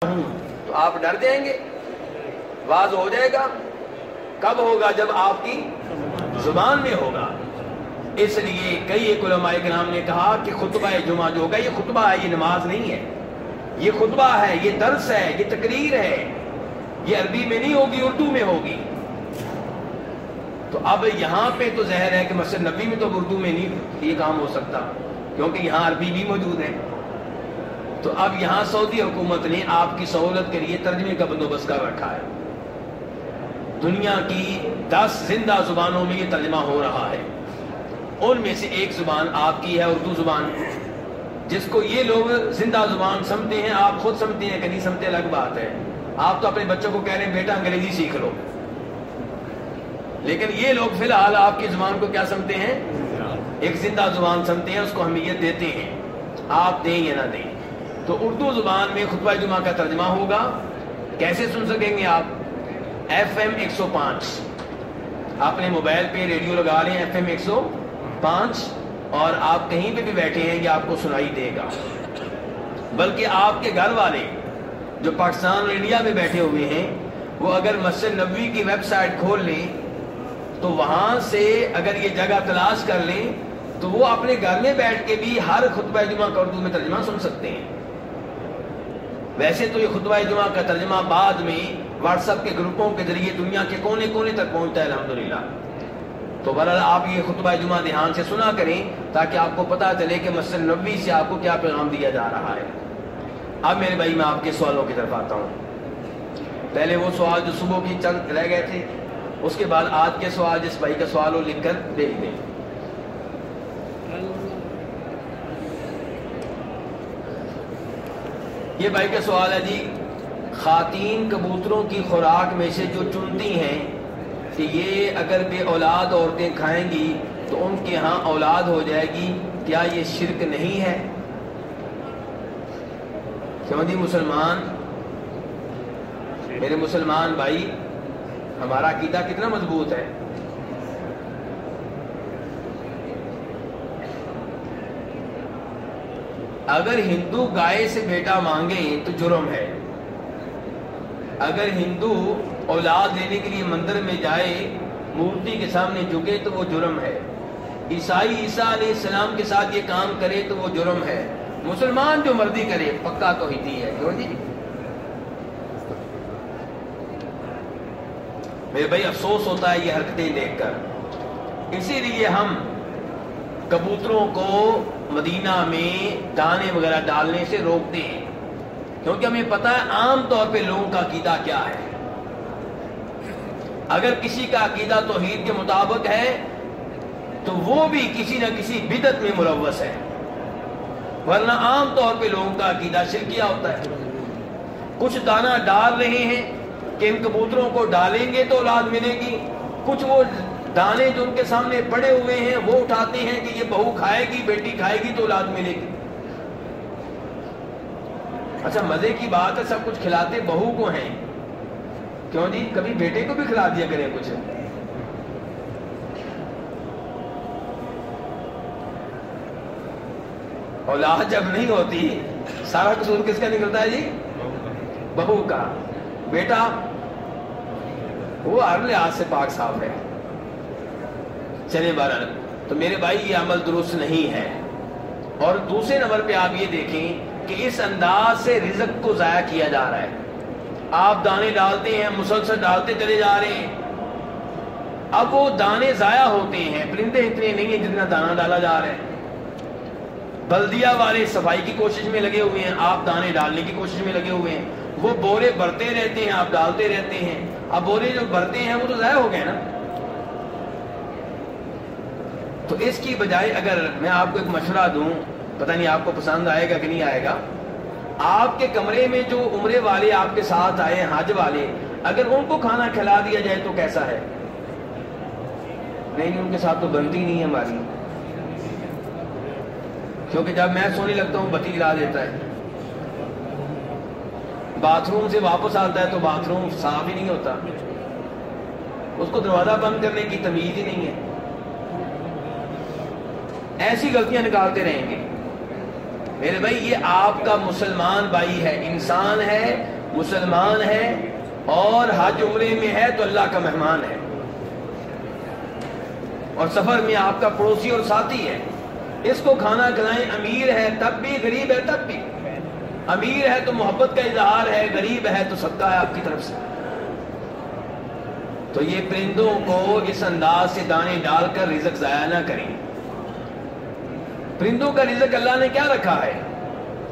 تو آپ ڈر جائیں گے؟ واض ہو جائے گا۔ کب ہوگا؟ جب آپ کی زبان میں ہوگا۔ اس لیے کئی ایک علماء کرام نے کہا کہ خطبہ جمعہ جو ہوگا، یہ خطبہ ہے، یہ نماز نہیں ہے۔ یہ خطبہ ہے، یہ درس ہے، یہ تقریر ہے۔ یہ عربی میں نہیں ہوگی، اردو میں ہوگی۔ تو اب یہاں پہ تو ظاہر ہے کہ مسجد نبی میں تو اردو میں نہیں یہ کام ہو سکتا، کیونکہ یہاں عربی بھی موجود ہے۔ تو اب یہاں سعودی حکومت نے آپ کی سہولت کے لیے ترجمے کا بندوبست کر رکھا ہے۔ دنیا کی دس زندہ زبانوں میں یہ ترجمہ ہو رہا ہے۔ ان میں سے ایک زبان آپ کی ہے، اردو زبان۔ جس کو یہ لوگ زندہ زبان سمجھتے ہیں، آپ خود سمجھتے ہیں کہ نہیں سمجھتے، الگ بات ہے۔ آپ تو اپنے بچوں کو کہہ رہے ہیں، بیٹا، انگریزی سیکھ لو۔ لیکن یہ لوگ فی الحال آپ کی زبان کو کیا سمجھتے ہیں؟ ایک زندہ زبان سمجھتے ہیں، اس کو اہمیت دیتے ہیں۔ آپ دیں یا نہ دیں۔ تو اردو زبان میں خطبہ جمعہ کا ترجمہ ہوگا۔ کیسے سن سکیں گے آپ؟ ایف ایم ایک سو پانچ۔ اپنے موبائل پہ ریڈیو لگا لیں ایف ایم ایک سو پانچ اور آپ کہیں پہ بھی بیٹھے ہیں یہ آپ کو سنائی دے گا۔ بلکہ آپ کے گھر والے جو پاکستان اور انڈیا میں بیٹھے ہوئے ہیں، وہ اگر مسجد نبوی کی ویب سائٹ کھول لیں، تو وہاں سے اگر یہ جگہ تلاش کر لیں، تو وہ اپنے گھر میں بیٹھ کے بھی ہر خطبہ جمعہ کا اردو میں ترجمہ سن سکتے ہیں۔ ویسے تو یہ خطبہ جمعہ کا ترجمہ بعد میں واٹس ایپ کے گروپوں کے ذریعے دنیا کے کونے کونے تک پہنچتا ہے، الحمدللہ۔ تو بہرحال آپ یہ خطبہ جمعہ دھیان سے سنا کریں تاکہ آپ کو پتا چلے کہ مسجد نبی سے آپ کو کیا پیغام دیا جا رہا ہے۔ اب میرے بھائی، میں آپ کے سوالوں کی طرف آتا ہوں۔ پہلے وہ سوال جو صبح کی چند رہ گئے تھے، اس کے بعد آج کے سوال، جس بھائی کا سوال ہو، لکھ کر بھیج دیں۔ یہ بھائی کا سوال ہے جی خواتین کبوتروں کی خوراک میں سے جو چنتی ہیں، کہ یہ اگر بے اولاد عورتیں کھائیں گی تو ان کے ہاں اولاد ہو جائے گی، کیا یہ شرک نہیں ہے؟ کیوں جی مسلمان؟ میرے مسلمان بھائی، ہمارا عقیدہ کتنا مضبوط ہے؟ اگر ہندو گائے سے بیٹا مانگے تو جرم ہے۔ اگر ہندو اولاد لینے کے لیے مندر میں جائے، مورتی کے سامنے جھکے تو وہ جرم ہے۔ عیسائی عیسیٰ علیہ السلام کے ساتھ یہ کام کرے تو وہ جرم ہے۔ مسلمان جو مرضی کرے، پکا تو ہی ہے۔ کیوں جی؟ میرے بھائی، افسوس ہوتا ہے یہ حرکتیں دیکھ کر۔ اسی لیے ہم کبوتروں کو مدینہ میں دانے وغیرہ ڈالنے سے روکتے ہیں۔ کیونکہ ہمیں پتا ہے عام طور پہ لوگوں کا عقیدہ کیا ہے۔ اگر کسی کا عقیدہ توحید کے مطابق ہے، تو وہ بھی کسی نہ کسی بدت میں ملوث ہے۔ ورنہ عام طور پہ لوگوں کا عقیدہ شرکیہ ہوتا ہے۔ کچھ دانا ڈال رہے ہیں کہ ان کبوتروں کو ڈالیں گے تو اولاد ملے گی۔ کچھ وہ دانے جو ان کے سامنے پڑے ہوئے ہیں، وہ اٹھاتے ہیں کہ یہ بہو کھائے گی، بیٹی کھائے گی تو اولاد ملے گی۔ اچھا مزے کی بات ہے، سب کچھ کھلاتے بہو کو ہیں۔ کیوں جی؟ کبھی بیٹے کو بھی کھلا دیا کریں کچھ۔ اولاد جب نہیں ہوتی، سارا قصور کس کا نکلتا ہے جی؟ بہو کا۔ بیٹا، وہ ہر لحاظ سے پاک صاف ہے۔ چلے بارہ تو میرے بھائی، یہ عمل درست نہیں ہے۔ اور دوسرے نمبر پہ آپ یہ دیکھیں کہ اس انداز سے رزق کو ضائع کیا جا رہا ہے۔ آپ دانے ڈالتے ہیں، مسلسل ڈالتے چلے جا رہے ہیں۔ اب وہ دانے ضائع ہوتے ہیں، پرندے اتنے نہیں ہیں جتنا دانا ڈالا جا رہا ہے۔ بلدیا والے صفائی کی کوشش میں لگے ہوئے ہیں، آپ دانے ڈالنے کی کوشش میں لگے ہوئے ہیں۔ وہ بورے بھرتے رہتے ہیں، آپ ڈالتے رہتے ہیں۔ اب بورے جو بھرتے ہیں، وہ تو ضائع ہو گئے نا۔ تو اس کی بجائے اگر میں آپ کو ایک مشورہ دوں، پتہ نہیں آپ کو پسند آئے گا کہ نہیں آئے گا، آپ کے کمرے میں جو عمرے والے آپ کے ساتھ آئے ہیں حج والے، اگر ان کو کھانا کھلا دیا جائے تو کیسا ہے؟ نہیں، ان کے ساتھ تو بنتی نہیں ہے ہماری۔ کیونکہ جب میں سونے لگتا ہوں، بتی گرا دیتا ہے۔ باتھ روم سے واپس آتا ہے تو باتھ روم صاف ہی نہیں ہوتا۔ اس کو دروازہ بند کرنے کی تمیز ہی نہیں ہے۔ ایسی غلطیاں نکالتے رہیں گے۔ میرے بھائی، یہ آپ کا مسلمان بھائی ہے، انسان ہے، مسلمان ہے اور حج عمرے میں ہے تو اللہ کا مہمان ہے۔ اور سفر میں آپ کا پڑوسی اور ساتھی ہے۔ اس کو کھانا کھلائیں، امیر ہے تب بھی، غریب ہے تب بھی۔ امیر ہے تو محبت کا اظہار ہے، غریب ہے تو صدقہ ہے آپ کی طرف سے۔ تو یہ پرندوں کو اس انداز سے دانے ڈال کر رزق ضائع نہ کریں۔ پرندوں کا رزق اللہ نے کیا رکھا ہے؟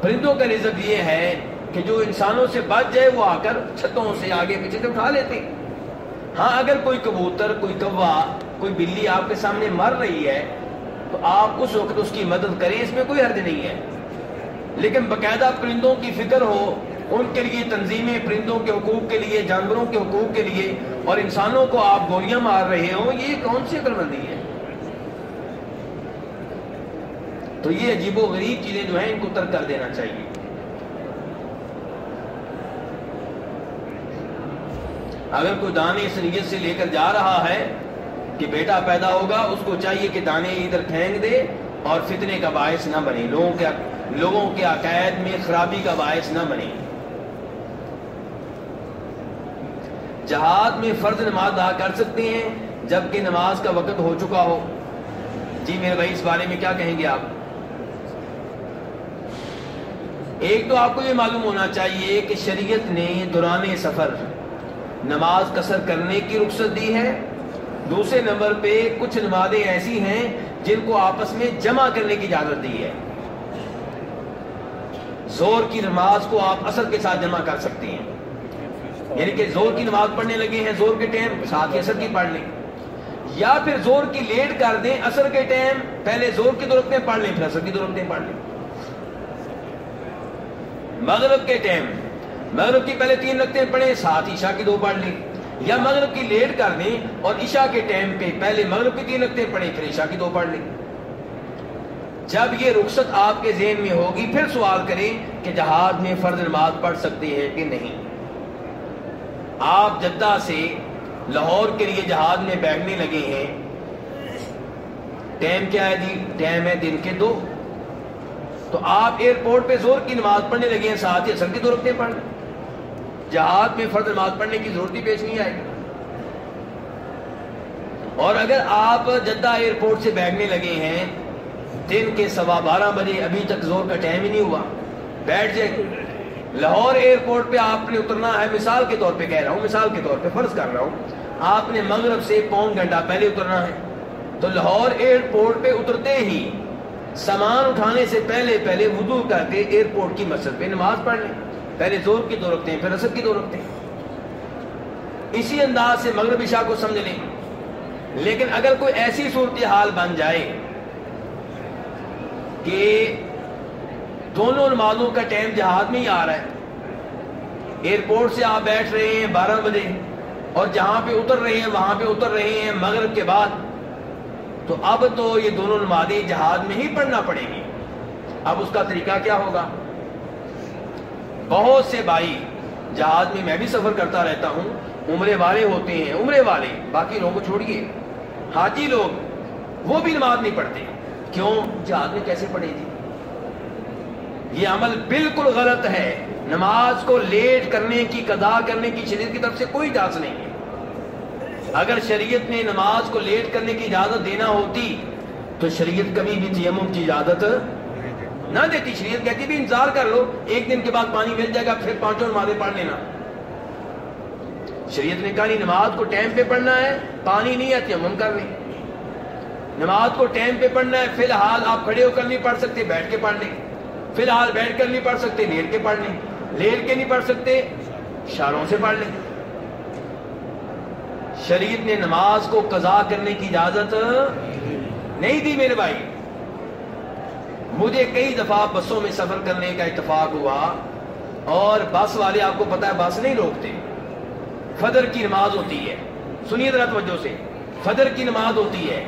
پرندوں کا رزق یہ ہے کہ جو انسانوں سے بچ جائے وہ آ کر چھتوں سے آگے پیچھے سے اٹھا لیتے ہاں اگر کوئی کبوتر، کوئی کوا، کوئی بلی آپ کے سامنے مر رہی ہے، تو آپ اس وقت اس کی مدد کریں، اس میں کوئی حرج نہیں ہے۔ لیکن باقاعدہ پرندوں کی فکر ہو، ان کے لیے تنظیمیں پرندوں کے حقوق کے لیے، جانوروں کے حقوق کے لیے، اور انسانوں کو آپ گولیاں مار رہے ہوں، یہ کون سی عقل مندی ہے؟ تو یہ عجیب و غریب چیزیں جو ہیں ان کو ترک کر دینا چاہیے۔ اگر کوئی دانے اس نیت سے لے کر جا رہا ہے کہ بیٹا پیدا ہوگا، اس کو چاہیے کہ دانے ادھر پھینک دے اور فتنے کا باعث نہ بنے، لوگوں کے لوگوں کے عقائد میں خرابی کا باعث نہ بنے۔ جہاد میں فرض نماز ادا کر سکتے ہیں جبکہ نماز کا وقت ہو چکا ہو۔ جی میرے بھائی، اس بارے میں کیا کہیں گے آپ؟ ایک تو آپ کو یہ معلوم ہونا چاہیے کہ شریعت نے دوران سفر نماز قصر کرنے کی رخصت دی ہے۔ دوسرے نمبر پہ کچھ نمازیں ایسی ہیں جن کو آپس میں جمع کرنے کی اجازت دی ہے۔ زور کی نماز کو آپ اثر کے ساتھ جمع کر سکتے ہیں۔ یعنی کہ زور کی نماز پڑھنے لگے ہیں زور کے ٹائم، ساتھ ہی اثر کی پڑھ لیں۔ یا پھر زور کی لیٹ کر دیں اثر کے ٹائم، پہلے زور کی دورتیں پڑھ لیں، پھر اثر کی دورتیں پڑھ لیں۔ مغرب کے ٹائم مغرب کی پہلے تین رکھتے پڑھیں ساتھ عشاء کی دو پڑھ لیں۔ یا مغرب کی لیٹ کر دیں اور عشاء کے ٹائم پہ پہلے مغرب کی تین رکھتے پڑھیں پھر عشاء کی دو پڑھ لیں۔ جب یہ رخصت آپ کے ذہن میں ہوگی، پھر سوال کریں کہ جہاد میں فرض نماز پڑھ سکتے ہیں کہ نہیں۔ آپ جدہ سے لاہور کے لیے جہاد میں بیٹھنے لگے ہیں ٹائم کیا ہے جی؟ ٹائم ہے دن کے دو۔ تو آپ ایئرپورٹ پہ زور کی نماز پڑھنے لگے ہیں، ساتھ ہی اثر کی دو رکھتے پڑھ جہاد میں فرض نماز پڑھنے کی ضرورت ہی پیش نہیں آئے گی۔ اور اگر آپ جدہ ایئرپورٹ سے بیٹھنے لگے ہیں، دن کے سوا بارہ بجے ابھی تک زور کا ٹائم ہی نہیں ہوا۔ بیٹھ جائے لاہور ایئرپورٹ پہ آپ نے اترنا ہے، مثال کے طور پہ کہہ رہا ہوں، مثال کے طور پہ فرض کر رہا ہوں، آپ نے مغرب سے پون گھنٹہ پہلے اترنا ہے۔ تو لاہور ایئرپورٹ پہ اترتے ہی سامان اٹھانے سے پہلے پہلے وضو کر کے ایئرپورٹ کی مسجد پہ نماز پڑھ لیں۔ پہلے زور کی دو رکھتے ہیں، پھر اثر کی دو رکھتے ہیں۔ اسی انداز سے مغرب عشاء کو سمجھ لیں۔ لیکن اگر کوئی ایسی صورتحال بن جائے کہ دونوں نمازوں کا ٹائم جہاد میں ہی آ رہا ہے ایئرپورٹ سے آپ بیٹھ رہے ہیں، بارہ بجے، اور جہاں پہ اتر رہے ہیں، وہاں پہ اتر رہے ہیں، مغرب کے بعد تو اب تو یہ دونوں نمازیں جہاد میں ہی پڑھنا پڑے گی۔ اب اس کا طریقہ کیا ہوگا؟ بہت سے بھائی جہاد میں میں بھی سفر کرتا رہتا ہوں، عمرے والے ہوتے ہیں، عمرے والے، باقی لوگوں کو چھوڑیے۔ حاجی لوگ وہ بھی نماز نہیں پڑھتے۔ کیوں؟ جہاد میں کیسے پڑھے جی یہ عمل بالکل غلط ہے۔ نماز کو لیٹ کرنے کی، قضا کرنے کی، شریعت کی طرف سے کوئی اجازت نہیں ہے۔ اگر شریعت نے نماز کو لیٹ کرنے کی اجازت دینا ہوتی، تو شریعت کبھی بھی تیمم کی اجازت نہ دیتی۔ شریعت کہتی بھی انتظار کر لو، ایک دن کے بعد پانی مل جائے گا، پھر پانچوں نمازیں پڑھ لینا۔ شریعت نے کہا نہیں، نماز کو ٹائم پہ پڑھنا ہے، پانی نہیں ہے، تیمم کر لیں نماز کو ٹائم پہ پڑھنا ہے، فی الحال آپ کھڑے ہو کر نہیں پڑھ سکتے، بیٹھ کے پڑھ لیں۔ فی الحال بیٹھ کر نہیں پڑھ سکتے لیٹ کے پڑھ لیں۔ لیٹ کے نہیں پڑھ سکتے، اشاروں سے پڑھ لیں۔ شریعت نے نماز کو قضا کرنے کی اجازت نہیں دی میرے بھائی۔ مجھے کئی دفعہ بسوں میں سفر کرنے کا اتفاق ہوا اور بس والے آپ کو پتا ہے بس نہیں روکتے۔ فدر کی نماز ہوتی ہے۔ سنیے ذرا توجہ سے۔ فدر کی نماز ہوتی ہے۔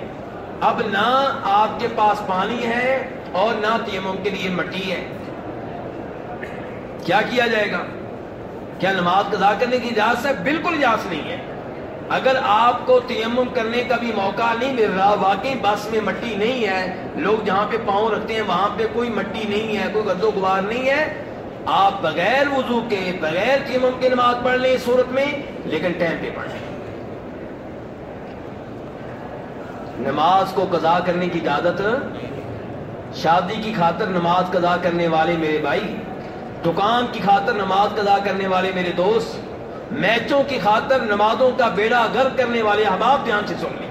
اب نہ آپ کے پاس پانی ہے اور نہ تیمم کے لیے مٹی ہے۔ کیا کیا جائے گا؟ کیا نماز قضا کرنے کی اجازت ہے؟ بالکل اجازت نہیں ہے۔ اگر آپ کو تیمم کرنے کا بھی موقع نہیں مل رہا، واقعی بس میں مٹی نہیں ہے۔ لوگ جہاں پہ پاؤں رکھتے ہیں، وہاں پہ کوئی مٹی نہیں ہے، کوئی گد و غبار نہیں ہے۔ آپ بغیر وضو کے، بغیر تیمم کے نماز پڑھ لیں اس صورت میں، لیکن ٹائم پہ پڑھ لیں۔ نماز کو قضا کرنے کی اجازت؟ شادی کی خاطر نماز قضا کرنے والے میرے بھائی، دکان کی خاطر نماز قضا کرنے والے میرے دوست میچوں کی خاطر نمازوں کا بیڑا گر کرنے والے احباب دھیان سے سن لیں۔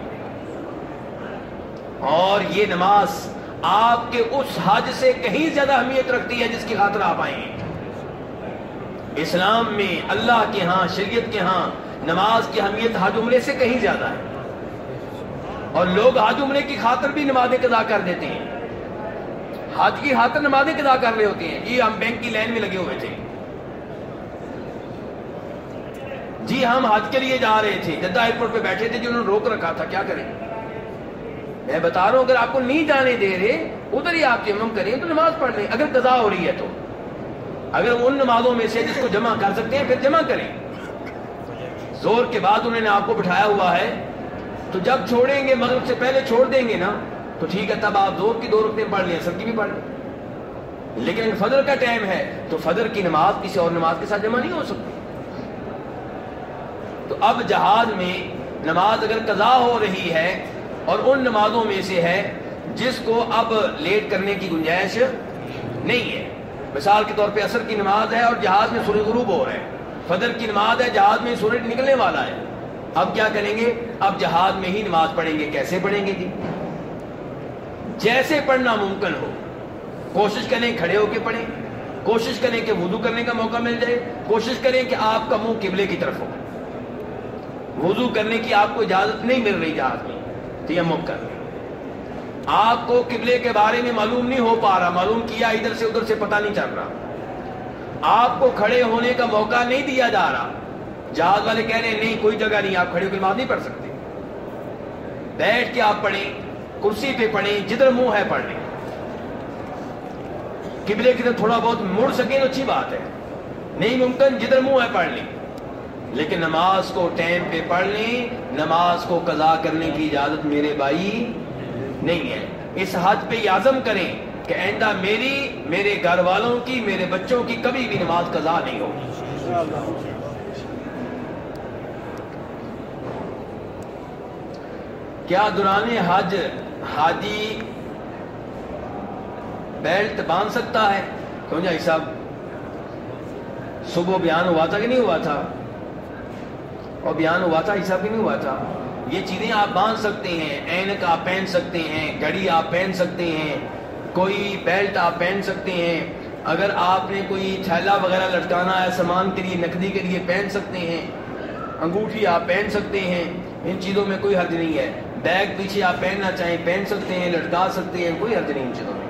اور یہ نماز آپ کے اس حج سے کہیں زیادہ اہمیت رکھتی ہے جس کی خاطر آپ آئیں۔ گے اسلام میں اللہ کے ہاں شریعت کے ہاں نماز کی اہمیت حج عمرے سے کہیں زیادہ ہے۔ اور لوگ حج عمرے کی خاطر بھی نمازیں قضا کر دیتے ہیں۔ حج کی خاطر نمازیں قضا کر رہے ہوتے ہیں۔ یہ ہم بینک کی لائن میں لگے ہوئے تھے۔ جی ہم حج کے لیے جا رہے تھے، جدہ ایئرپورٹ پہ بیٹھے تھے جی جنہوں نے روک رکھا تھا، کیا کریں؟ میں بتا رہا ہوں، اگر آپ کو نہیں جانے دے رہے، ادھر ہی آپ جمع کریں تو نماز پڑھ لیں۔ اگر قضا ہو رہی ہے تو۔ اگر ان نمازوں میں سے جس کو جمع کر سکتے ہیں، پھر جمع کریں۔ زور کے بعد انہوں نے آپ کو بٹھایا ہوا ہے۔ تو جب چھوڑیں گے، مغرب سے پہلے چھوڑ دیں گے نا، تو ٹھیک ہے، تب آپ زور کی دو رکھتے پڑھ لیں، سب کی بھی پڑھ لیں۔ لیکن فجر کا ٹائم ہے، تو فجر کی نماز کسی اور نماز کے ساتھ جمع نہیں ہو سکتی۔ تو اب جہاز میں نماز اگر قضا ہو رہی ہے اور ان نمازوں میں سے ہے جس کو اب لیٹ کرنے کی گنجائش نہیں ہے۔ مثال کے طور پہ اثر کی نماز ہے اور جہاز میں سورج غروب ہو رہا ہے۔ فجر کی نماز ہے جہاز میں سورج نکلنے والا ہے۔ اب کیا کریں گے؟ اب جہاز میں ہی نماز پڑھیں گے۔ کیسے پڑھیں گے جی؟ جیسے پڑھنا ممکن ہو۔ کوشش کریں کھڑے ہو کے پڑھیں۔ کوشش کریں کہ وضو کرنے کا موقع مل جائے۔ کوشش کریں کہ آپ کا منہ قبلے کی طرف ہو۔ وضو کرنے کی آپ کو اجازت نہیں مل رہی جہاز میں۔ تیمم کر۔ لیں آپ کو قبلے کے بارے میں معلوم نہیں ہو پا رہا، معلوم کیا ادھر سے ادھر سے پتہ نہیں چل رہا۔ آپ کو کھڑے ہونے کا موقع نہیں دیا جا رہا۔ جہاز والے کہہ رہے ہیں نہیں، کوئی جگہ نہیں، آپ کھڑے ہو کے نماز نہیں پڑھ سکتے۔ بیٹھ کے آپ پڑھیں، کرسی پہ پڑھیں، جدھر منہ ہے پڑھ لیں۔ قبلے کی طرف تھوڑا بہت مڑ سکیں تو اچھی بات ہے۔ نہیں ممکن، جدھر منہ ہے پڑھ لیں۔ لیکن نماز کو ٹائم پہ پڑھ لیں، نماز کو قضا کرنے کی اجازت میرے بھائی نہیں ہے۔ اس حد پہ یہ عزم کریں کہ آئندہ میری، میرے گھر والوں کی، میرے بچوں کی کبھی بھی نماز قضا نہیں ہوگی۔ کیا دوران حج حاجی بیلٹ باندھ سکتا ہے؟ کیوں جائی صاحب صبح بیان ہوا تھا کہ نہیں ہوا تھا؟ اور بیان ہوا تھا، حساب بھی نہیں ہوا تھا۔ یہ چیزیں آپ باندھ سکتے ہیں اینک آپ پہن سکتے ہیں، گھڑی آپ پہن سکتے ہیں، کوئی بیلٹ آپ پہن سکتے ہیں۔ اگر آپ نے کوئی تھیلا وغیرہ لٹکانا ہے، سامان کے لیے، نقدی کے لیے پہن سکتے ہیں، انگوٹھی آپ پہن سکتے ہیں، ان چیزوں میں کوئی حد نہیں ہے۔ بیگ پیچھے آپ پہننا چاہیں، پہن سکتے ہیں، لٹکا سکتے ہیں، کوئی حد نہیں ان چیزوں میں۔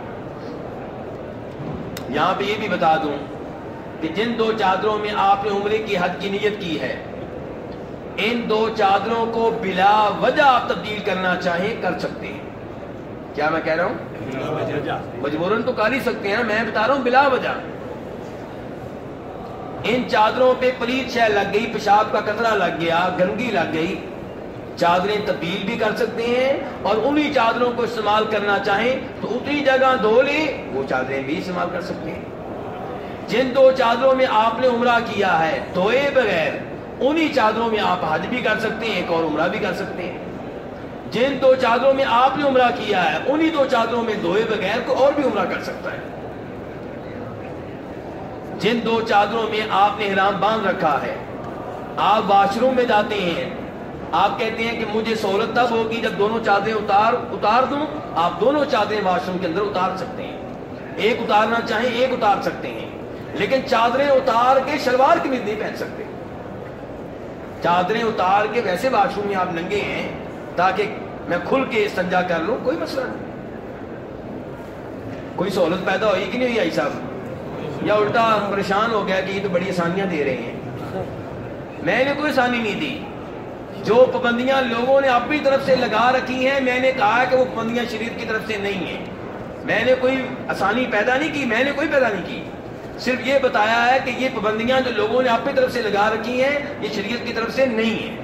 یہاں پہ یہ بھی بتا دوں کہ جن دو چادروں میں آپ نے عمرے کی حد کی نیت کی ہے ان دو چادروں کو بلا وجہ آپ تبدیل کرنا چاہیں کر سکتے ہیں۔ کیا میں کہہ رہا ہوں؟ مجبوراً تو کر ہی سکتے ہیں میں بتا رہا ہوں بلا وجہ۔ ان چادروں پہ پلیت شہ لگ گئی پیشاب کا قطرہ لگ گیا گندگی لگ گئی۔ چادریں تبدیل بھی کر سکتے ہیں اور انہی چادروں کو استعمال کرنا چاہیں تو اتنی جگہ دھو لیں وہ چادریں بھی استعمال کر سکتے ہیں۔ جن دو چادروں میں آپ نے عمرہ کیا ہے دھوئے بغیر انہی چادروں میں آپ حج بھی کر سکتے ہیں، ایک اور عمرہ بھی کر سکتے ہیں۔ جن دو چادروں میں آپ نے عمرہ کیا ہے، انہی دو چادروں میں دھوئے بغیر کو اور بھی عمرہ کر سکتا ہے۔ جن دو چادروں میں آپ نے حرام باندھ رکھا ہے، آپ واش روم میں جاتے ہیں۔ آپ کہتے ہیں کہ مجھے سہولت تب ہوگی جب دونوں چادریں اتار اتار دوں۔ آپ دونوں چادریں واش روم کے اندر اتار سکتے ہیں۔ ایک اتارنا چاہیں، ایک اتار سکتے ہیں۔ لیکن چادریں اتار کے شلوار کی بھی نہیں پہن سکتے۔ چادریں اتار کے ویسے واش روم میں آپ ننگے ہیں تاکہ میں کھل کے سنجا کر لوں، کوئی مسئلہ نہیں۔ کوئی سہولت پیدا ہوئی کہ نہیں ہوئی آئی صاحب؟ یا الٹا ہم پریشان ہو گیا کہ یہ تو بڑی آسانیاں دے رہے ہیں۔ میں نے کوئی آسانی نہیں دی۔ جو پابندیاں لوگوں نے اپنی طرف سے لگا رکھی ہیں، میں نے کہا کہ وہ پابندیاں شریعت کی طرف سے نہیں ہیں۔ میں نے کوئی آسانی پیدا نہیں کی، میں نے کوئی پیدا نہیں کی۔ صرف یہ بتایا ہے کہ یہ پابندیاں جو لوگوں نے اپنی طرف سے لگا رکھی ہیں، یہ شریعت کی طرف سے نہیں ہیں۔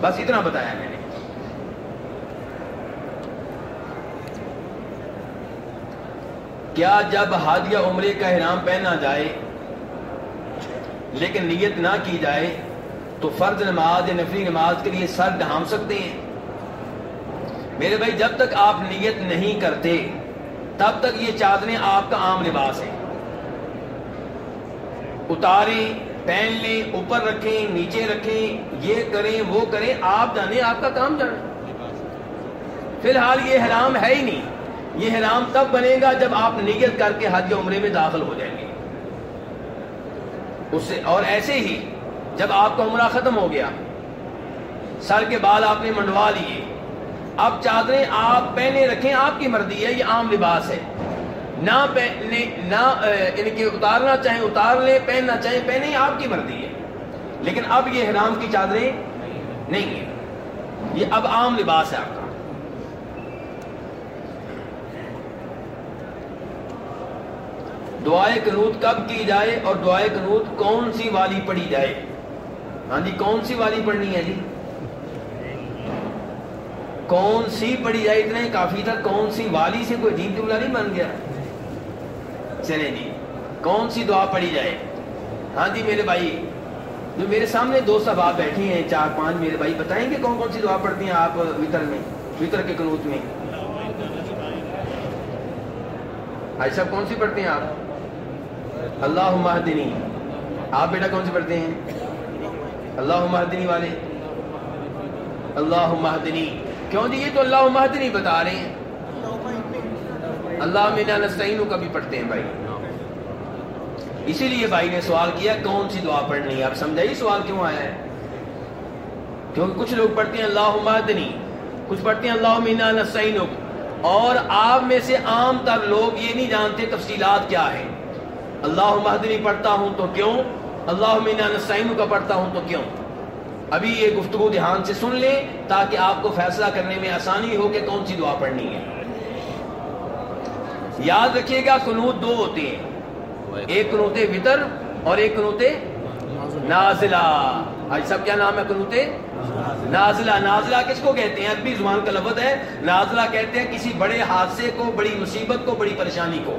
بس اتنا بتایا میں نے۔ کیا جب حج یا عمرے کا احرام پہنا جائے، لیکن نیت نہ کی جائے، تو فرض نماز یا نفلی نماز کے لیے سر ڈھام سکتے ہیں؟ میرے بھائی، جب تک آپ نیت نہیں کرتے، تب تک یہ چادریں آپ کا عام لباس ہے اتاریں پہن لیں، اوپر رکھیں، نیچے رکھیں، یہ کریں، وہ کریں، آپ جانیں آپ کا کام جانیں فی الحال یہ حرام ہے ہی نہیں۔ یہ حرام تب بنے گا جب آپ نیت کر کے حج عمرے میں داخل ہو جائیں گے۔ اس سے اور ایسے ہی جب آپ کا عمرہ ختم ہو گیا، سر کے بال آپ نے منڈوا لیے، اب چادریں آپ پہنے رکھیں، آپ کی مرضی ہے، یہ عام لباس ہے۔ نہ پہنے نہ ان یعنی کے اتارنا چاہیں، اتار لیں، پہننا چاہیں پہنے آپ کی مرضی ہے۔ لیکن اب یہ حرام کی چادریں نہیں ہیں۔ یہ اب عام لباس ہے آپ کا۔ دعائے قنوت کب کی جائے اور دعائے قنوت کون سی والی پڑھی جائے؟ ہاں جی کون سی والی پڑھنی ہے جی؟ کون سی پڑھی جائے؟ اتنا ہی کافی تھا، کون سی والی سے کوئی عجیب جملہ نہیں بن گیا؟ چلے جی کون سی دعا پڑھی جائے ہاں جی میرے بھائی جو میرے سامنے دو سب آپ بیٹھے ہیں چار پانچ میرے بھائی بتائیں گے کون کون سی دعا پڑھتی ہیں آپ وطر میں وطر کے قنوت میں بھائی صاحب کون سی پڑھتے ہیں آپ اللہ مہدنی آپ بیٹا کون سی پڑھتے ہیں اللہ مہدنی والے اللہ مہدنی کیوں جی یہ تو اللہ مہدنی بتا رہے ہیں اللہ مینا نستعینو کا بھی پڑھتے ہیں بھائی اسی لیے بھائی نے سوال کیا، کون سی دعا پڑھنی ہے؟ آپ سمجھائیے سوال کیوں آیا ہے؟ کیونکہ کچھ لوگ پڑھتے ہیں اللہ مہدنی کچھ پڑھتے ہیں اللہ مینا اور آپ میں سے عام تر لوگ یہ نہیں جانتے تفصیلات کیا ہے اللہ مہدنی پڑھتا ہوں تو کیوں؟ اللہ مینا کا پڑھتا ہوں تو کیوں؟ ابھی یہ گفتگو دھیان سے سن لیں تاکہ آپ کو فیصلہ کرنے میں آسانی ہو کہ کون سی دعا پڑھنی ہے۔ یاد رکھیے گا، قنوت دو ہوتے ہیں۔ ایک قنوت وطر اور ایک قنوت نازلہ۔ آج سب کیا نام ہے قنوت؟ نازلہ۔ نازلہ کس کو کہتے ہیں؟ عربی زبان کا لفظ ہے۔ نازلہ کہتے ہیں کسی بڑے حادثے کو، بڑی مصیبت کو، بڑی پریشانی کو۔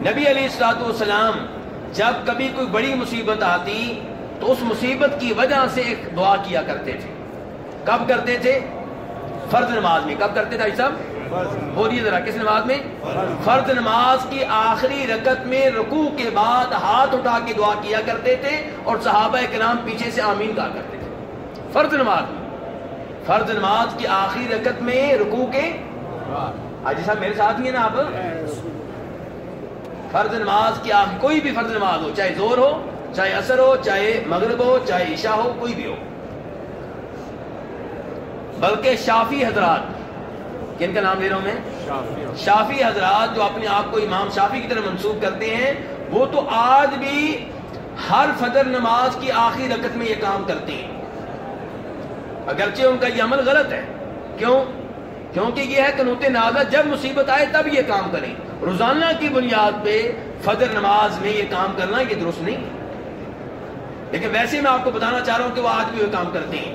نبی علیہ السلاط والسلام، جب کبھی کوئی بڑی مصیبت آتی، تو اس مصیبت کی وجہ سے ایک دعا کیا کرتے تھے۔ کب کرتے تھے؟ فرض نماز میں۔ کب کرتے تھے صاحب؟ بولیے ذرا، کس نماز میں؟ فرض نماز کی آخری رکت میں رکوع کے بعد ہاتھ اٹھا کے دعا کیا کرتے تھے اور صحابہ کرام پیچھے سے آمین کہا کرتے تھے۔ فرض نماز فرض نماز کی آخری رکت میں رکوع کے آج صاحب، میرے ساتھ ہی ہیں نا آپ؟ فرض نماز کی آخری، کوئی بھی فرض نماز ہو، چاہے زور ہو، چاہے اثر ہو، چاہے مغرب ہو، چاہے عشاء ہو، کوئی بھی ہو۔ بلکہ شافی حضرات کن کا نام لے رہا ہوں میں؟ شافی. حضرات جو اپنے آپ کو امام شافی کی طرح منسوخ کرتے ہیں وہ تو آج بھی ہر فجر نماز کی آخری رکت میں یہ کام کرتے ہیں۔ اگرچہ ان کا یہ عمل غلط ہے۔ کیوں؟ کیونکہ یہ ہے کہ نازہ جب مصیبت آئے تب یہ کام کریں۔ روزانہ کی بنیاد پہ فجر نماز میں یہ کام کرنا یہ درست نہیں۔ لیکن ویسے میں آپ کو بتانا چاہ رہا ہوں کہ وہ آج بھی وہ کام کرتے ہیں۔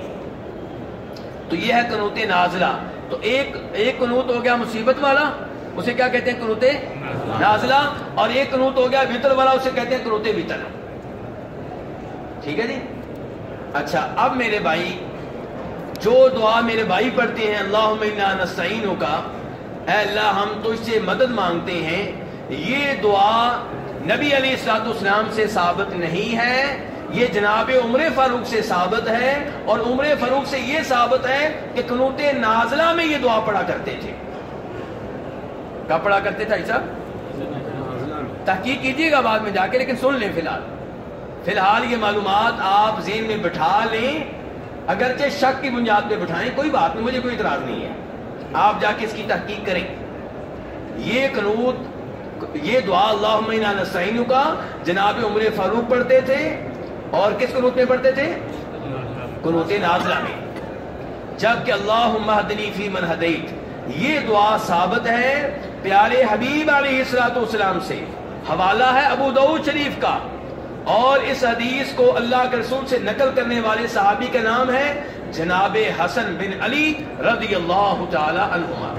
تو یہ ہے کنوت نازلہ تو ایک ایک کنوت ہو گیا مصیبت والا، اسے کیا کہتے ہیں؟ کنوت نازلہ. اور ایک کنوت ہو گیا وطر والا، اسے کہتے ہیں کنوت وطر. ٹھیک ہے جی؟ اچھا اب میرے بھائی، جو دعا میرے بھائی پڑھتے ہیں اللہ نستعینوں کا اے اللہ، ہم تو اس سے مدد مانگتے ہیں. یہ دعا نبی علیہ السلاط اسلام سے ثابت نہیں ہے، یہ جناب عمر فاروق سے ثابت ہے اور عمر فاروق سے یہ ثابت ہے کہ قنوت نازلہ میں یہ دعا پڑھا کرتے تھے۔ کب پڑھا کرتے تھے ایسا تحقیق کیجیے گا بعد میں جا کے، لیکن سن لیں فی الحال۔ فی الحال یہ معلومات آپ ذہن میں بٹھا لیں۔ اگرچہ شک کی بنیاد پہ بٹھائیں، کوئی بات نہیں، مجھے کوئی اعتراض نہیں ہے۔ آپ جا کے اس کی تحقیق کریں۔ یہ قنوت یہ دعا اللہ نستعین کا، جناب عمر فاروق پڑھتے تھے، اور کس قنوت میں پڑھتے تھے؟ قنوت نازلہ میں۔ جبکہ اللہ مہدنی فی من حدیت یہ دعا ثابت ہے پیارے حبیب علیہ السلام سے۔ حوالہ ہے ابو دعود شریف کا۔ اور اس حدیث کو اللہ کے رسول سے نقل کرنے والے صحابی کا نام ہے جناب حسن بن علی رضی اللہ تعالی عنہما۔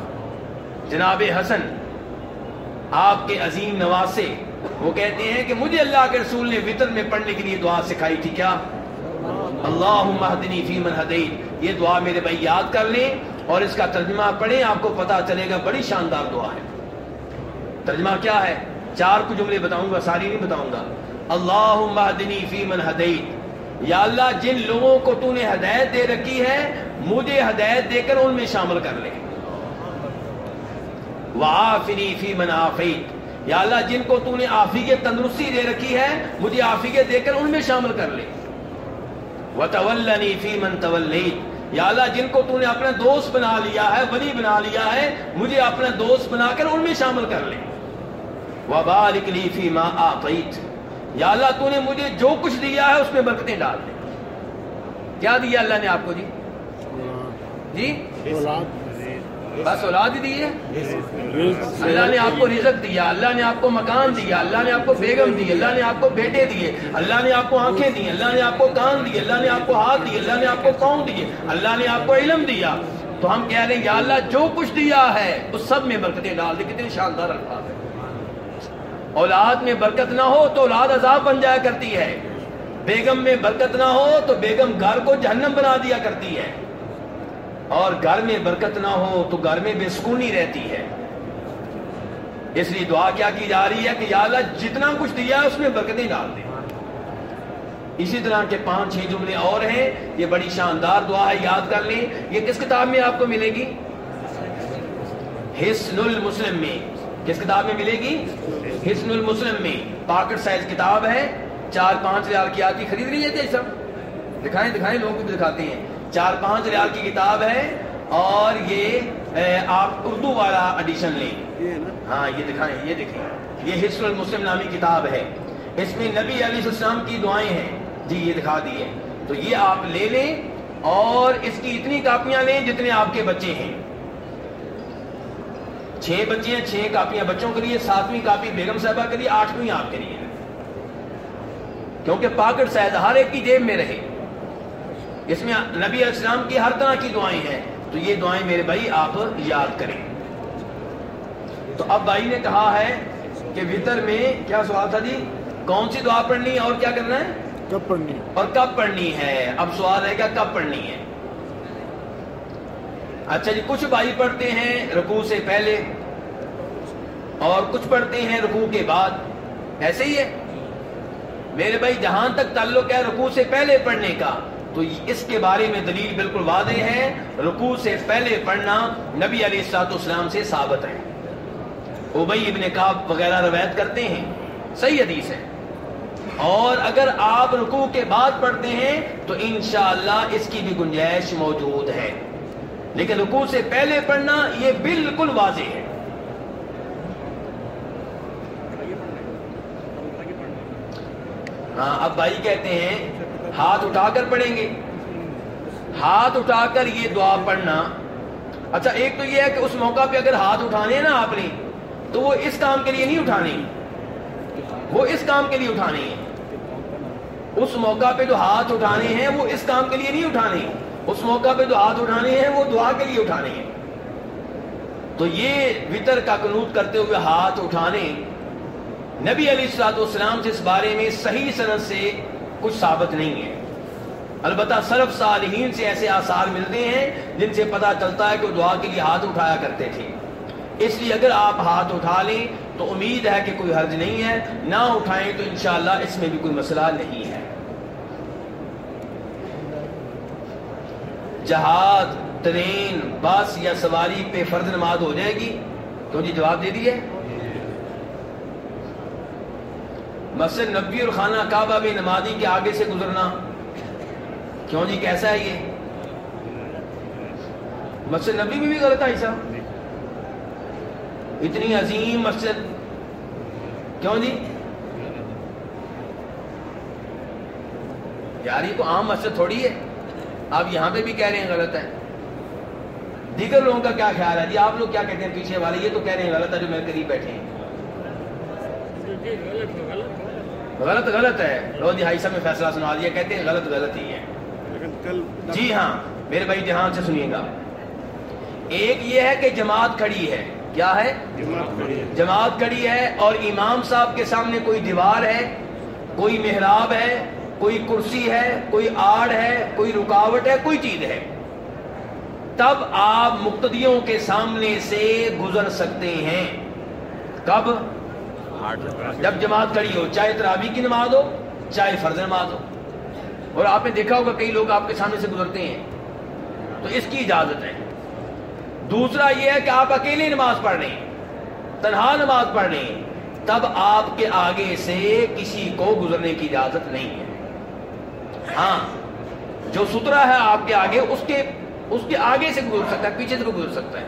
جناب حسن آپ کے عظیم نواسے وہ کہتے ہیں کہ مجھے اللہ کے رسول نے وطر میں پڑھنے کے لیے دعا سکھائی تھی۔ کیا؟ اللہ مہدنی فی من حدید یہ دعا میرے بھائی یاد کر لیں اور اس کا ترجمہ پڑھیں، آپ کو پتا چلے گا، بڑی شاندار دعا ہے۔ ترجمہ کیا ہے؟ چار کو جملے بتاؤں گا، ساری نہیں بتاؤں گا۔ اللہ مہدنی فی من حدید یا اللہ، جن لوگوں کو تو نے ہدایت دے رکھی ہے، مجھے ہدایت دے کر ان میں شامل کر لے وعافنی فی من آفیت یا اللہ جن کو تو نے آفیت تندرستی دے رکھی ہے مجھے آفیت دے کر ان میں شامل کر لے۔ وتولنی فی من تولیت یا اللہ جن کو تو نے اپنا دوست بنا لیا ہے ولی بنا لیا ہے مجھے اپنا دوست بنا کر ان میں شامل کر لے۔ وبارک لی فی ما آتیت یا اللہ تو نے مجھے جو کچھ دیا ہے اس میں برکتیں ڈال دے۔ کیا دیا اللہ نے آپ کو جی؟ جی؟ بس اولاد دی ہے اللہ نے آپ کو رزق دیا، اللہ نے آپ کو مکان دیا، اللہ نے آپ کو بیگم دی، اللہ نے آپ کو بیٹے دیے، اللہ نے آپ کو آنکھیں دی، اللہ نے آپ کو کان دی، اللہ نے آپ کو ہاتھ دی، اللہ نے آپ کو پاؤں دیے اللہ نے آپ کو علم دیا۔ تو ہم کہہ رہے ہیں، یا اللہ جو کچھ دیا ہے، اس سب میں برکتیں ڈال دے، کتنے شاندار الفاظ ہے اولاد میں برکت نہ ہو تو اولاد عذاب بن جایا کرتی ہے۔ بیگم میں برکت نہ ہو تو بیگم گھر کو جہنم بنا دیا کرتی ہے۔ اور گھر میں برکت نہ ہو تو گھر میں بے سکونی رہتی ہے۔ اس لیے دعا کیا کی جا رہی ہے کہ یا اللہ جتنا کچھ دیا ہے اس میں برکتیں ڈال دیں اسی طرح کے پانچ چھ جملے اور ہیں۔ یہ بڑی شاندار دعا ہے، یاد کر لیں۔ یہ کس کتاب میں آپ کو ملے گی؟ حسن المسلم میں۔ کس کتاب میں ملے گی؟ حسن المسلم میں۔ پاکٹ سائز کتاب ہے۔ چار پانچ ریال کی آتی، خرید لیجیے تھے سب دکھائیں دکھائیں، لوگوں کو دکھاتے ہیں۔ چار پانچ ریال کی کتاب ہے اور یہ آپ اردو والا ایڈیشن لیں۔ ہاں یہ دکھائیں یہ دیکھیں۔ یہ حسن المسلم نامی کتاب ہے۔ اس میں نبی علیہ السلام کی دعائیں ہیں۔ جی یہ دکھا دی ہے تو یہ آپ لے لیں اور اس کی اتنی کاپیاں لیں جتنے آپ کے بچے ہیں۔ چھ بچے ہیں چھ کاپیاں بچوں کے لیے ساتویں کاپی بیگم صاحبہ کے لیے آٹھویں آپ کے لیے۔ کیونکہ پاکٹ سائز ہر ایک کی جیب میں رہے۔ اس میں نبی علیہ السلام کی ہر طرح کی دعائیں ہیں۔ تو یہ دعائیں میرے بھائی آپ یاد کریں۔ تو اب بھائی نے کہا ہے کہ وطر میں کیا سوال تھا جی؟ کون سی دعا پڑھنی ہے اور کیا کرنا ہے؟ کب پڑھنی اور کب پڑھنی ہے؟ اب سوال ہے کیا کب پڑھنی ہے۔ اچھا جی کچھ بھائی پڑھتے ہیں رکوع سے پہلے اور کچھ پڑھتے ہیں رکوع کے بعد۔ ایسے ہی ہے؟ میرے بھائی جہاں تک تعلق ہے رکوع سے پہلے پڑھنے کا۔ تو اس کے بارے میں دلیل بالکل واضح ہے۔ رکوع سے پہلے پڑھنا نبی علیہ السلاط اسلام سے ثابت ہے۔ ابئی ابن کعب وغیرہ روایت کرتے ہیں۔ صحیح حدیث ہے۔ اور اگر آپ رکوع کے بعد پڑھتے ہیں تو انشاءاللہ اس کی بھی گنجائش موجود ہے۔ لیکن رکوع سے پہلے پڑھنا یہ بالکل واضح ہے۔ ہاں اب بھائی کہتے ہیں ہاتھ اٹھا کر پڑھیں گے۔ ہاتھ اٹھا کر یہ دعا پڑھنا۔ اچھا ایک تو یہ ہے کہ اس موقع پہ اگر ہاتھ اٹھانے ہیں نا آپ نے، تو وہ اس کام کے لیے نہیں اٹھانے۔ وہ اس کام کے لیے اٹھانے۔ ہیں اس موقع پہ جو ہاتھ اٹھانے ہیں، وہ اس کام کے لیے نہیں اٹھانے۔ اس موقع پہ جو ہاتھ اٹھانے ہیں، وہ دعا کے لیے اٹھانے۔ ہیں تو یہ وطر کا قنوت کرتے ہوئے ہاتھ اٹھانے۔ نبی علی السلاط والسلام سے اس بارے میں صحیح صنعت سے کچھ ثابت نہیں ہے۔ البتہ صرف صالحین سے ایسے آثار ملتے ہیں جن سے پتہ چلتا ہے کہ دعا کے لیے ہاتھ اٹھایا کرتے تھے۔ اس لیے اگر آپ ہاتھ اٹھا لیں تو امید ہے کہ کوئی حرج نہیں ہے۔ نہ اٹھائیں تو انشاءاللہ اس میں بھی کوئی مسئلہ نہیں ہے۔ جہاد، ٹرین، بس یا سواری پہ فرض نماز ہو جائے گی؟ تو جی جواب دے دیے مسجد نبی اور خانہ کعبہ میں نمازی کے آگے سے گزرنا۔ کیوں جی؟ کیسا ہے یہ؟ مسجد نبی میں بھی غلط ہے ایسا۔ اتنی عظیم مسجد۔ کیوں جی؟ یار، یہ تو عام مسجد تھوڑی ہے۔ آپ یہاں پہ بھی کہہ رہے ہیں غلط ہے۔ دیگر لوگوں کا کیا خیال ہے؟ جی آپ لوگ کیا کہتے ہیں پیچھے والے؟ یہ تو کہہ رہے ہیں غلط ہے جو میرے قریب بیٹھے ہیں۔ غلط غلط ہے۔ لو جی ہائی صاحب میں فیصلہ سنا دیا کہتے ہیں غلط غلط ہی ہے۔ جی ہاں میرے بھائی دھیان سے سنیے گا۔ ایک یہ ہے کہ جماعت کھڑی ہے۔ کیا ہے۔ جماعت کھڑی ہے اور امام صاحب کے سامنے کوئی دیوار ہے کوئی محراب ہے کوئی کرسی ہے کوئی آڑ ہے کوئی رکاوٹ ہے کوئی چیز ہے۔ تب آپ مقتدیوں کے سامنے سے گزر سکتے ہیں۔ کب؟ جب جماعت کھڑی ہو، چاہے ترابی کی نماز ہو، چاہے فرض نماز ہو۔ اور آپ نے دیکھا ہوگا کئی لوگ آپ کے سامنے سے گزرتے ہیں۔ تو اس کی اجازت ہے۔ دوسرا یہ ہے کہ آپ اکیلے نماز پڑھ رہے ہیں، تنہا نماز پڑھ رہے ہیں، تب آپ کے آگے سے کسی کو گزرنے کی اجازت نہیں ہے۔ ہاں جو سترا ہے آپ کے آگے، اس کے اس کے آگے سے گزر سکتا ہے، پیچھے سے گزر سکتا ہے۔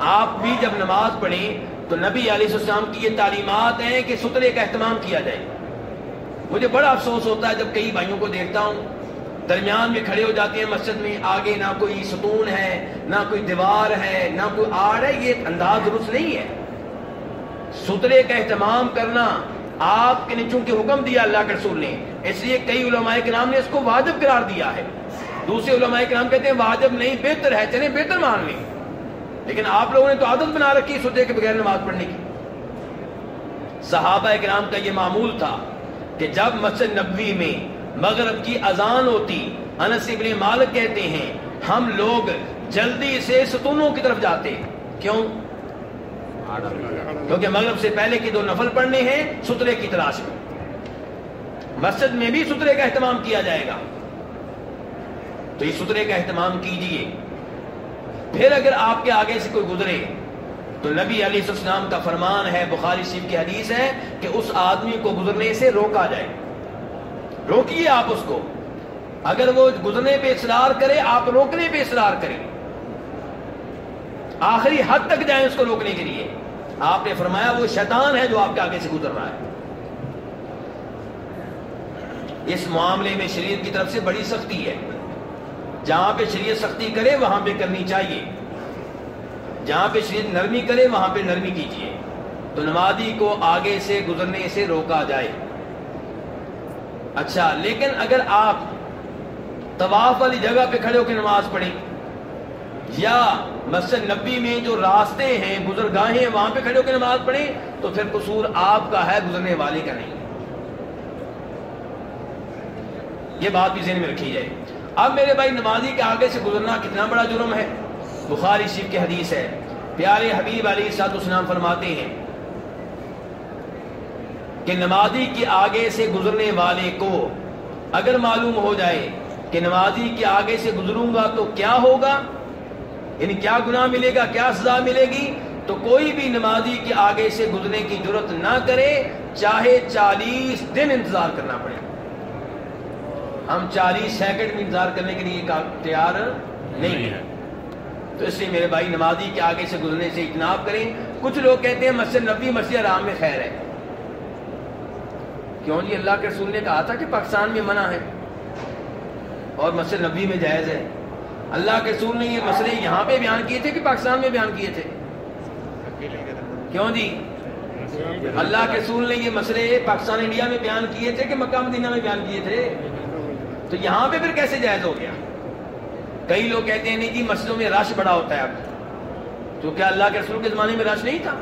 آپ بھی جب نماز پڑھیں تو نبی علیہ السلام کی یہ تعلیمات ہیں کہ سترے کا اہتمام کیا جائے۔ مجھے بڑا افسوس ہوتا ہے جب کئی بھائیوں کو دیکھتا ہوں، درمیان میں کھڑے ہو جاتے ہیں مسجد میں، آگے نہ کوئی ستون ہے، نہ کوئی دیوار ہے، نہ کوئی آڑ ہے، یہ انداز درست نہیں ہے۔ سترے کا اہتمام کرنا آپ کے نے چونکہ حکم دیا اللہ کے رسول نے، اس لیے کئی علماء کرام نے اس کو واجب قرار دیا ہے۔ دوسرے علماء کرام کہتے ہیں واجب نہیں، بہتر ہے، چلیں بہتر مان لیں۔ لیکن آپ لوگوں نے تو عادت بنا رکھی سترے کے بغیر نماز پڑھنے کی۔ صحابہ کرام کا یہ معمول تھا کہ جب مسجد نبوی میں مغرب کی اذان ہوتی، انس ابن مالک کہتے ہیں، ہم لوگ جلدی سے ستونوں کی طرف جاتے۔ کیوں؟ کیونکہ مغرب سے پہلے کی دو نفل پڑھنے ہیں، سترے کی تلاش میں۔ مسجد میں بھی سترے کا اہتمام کیا جائے گا۔ تو یہ سترے کا اہتمام کیجیے۔ پھر اگر آپ کے آگے سے کوئی گزرے، تو نبی علیہ السلام کا فرمان ہے، بخاری شریف کی حدیث ہے کہ اس آدمی کو گزرنے سے روکا جائے۔ روکیے آپ اس کو۔ اگر وہ گزرنے پہ اصرار کرے، آپ روکنے پہ اصرار کریں۔ آخری حد تک جائیں اس کو روکنے کے لیے۔ آپ نے فرمایا وہ شیطان ہے جو آپ کے آگے سے گزر رہا ہے۔ اس معاملے میں شریعت کی طرف سے بڑی سختی ہے۔ جہاں پہ شریعت سختی کرے وہاں پہ کرنی چاہیے۔ جہاں پہ شریعت نرمی کرے وہاں پہ نرمی کیجیے۔ تو نمازی کو آگے سے گزرنے سے روکا جائے۔ اچھا لیکن اگر آپ طواف والی جگہ پہ کھڑے ہو کے نماز پڑھیں، یا مسجد نبی میں جو راستے ہیں گزرگاہیں وہاں پہ کھڑے ہو کے نماز پڑھیں، تو پھر قصور آپ کا ہے، گزرنے والے کا نہیں۔ یہ بات بھی ذہن میں رکھی جائے۔ اب میرے بھائی نمازی کے آگے سے گزرنا کتنا بڑا جرم ہے۔ بخاری شریف کی حدیث ہے۔ پیارے حبیب علی سات اسلام فرماتے ہیں کہ نمازی کے آگے سے گزرنے والے کو اگر معلوم ہو جائے کہ نمازی کے آگے سے گزروں گا تو کیا ہوگا؟ یعنی کیا گناہ ملے گا؟ کیا سزا ملے گی؟ تو کوئی بھی نمازی کے آگے سے گزرنے کی ضرورت نہ کرے، چاہے چالیس دن انتظار کرنا پڑے۔ ہم چالیس سیکنڈ میں انتظار کرنے کے لیے تیار نہیں ہیں۔ تو اس لیے میرے بھائی نمازی کے آگے سے گزرنے سے اجتناب کریں۔ کچھ لوگ کہتے ہیں مسجد نبی مسجد آرام میں خیر ہے۔ کیوں جی؟ اللہ کے رسول نے کہا تھا کہ پاکستان میں منع ہے اور مسجد نبی میں جائز ہے۔ اللہ کے رسول نے یہ مسئلے یہاں پہ بیان کیے تھے کہ پاکستان میں بیان کیے تھے۔ کیوں جی؟ اللہ کے رسول نے یہ مسئلے پاکستان انڈیا میں بیان کیے تھے کہ مکہ مدینہ میں بیان کیے تھے۔ تو یہاں پہ پھر کیسے جائز ہو گیا؟ کئی لوگ کہتے ہیں نہیں جی مسجدوں میں رش بڑا ہوتا ہے اب۔ کیونکہ اللہ کے رسول کے زمانے میں رش نہیں تھا۔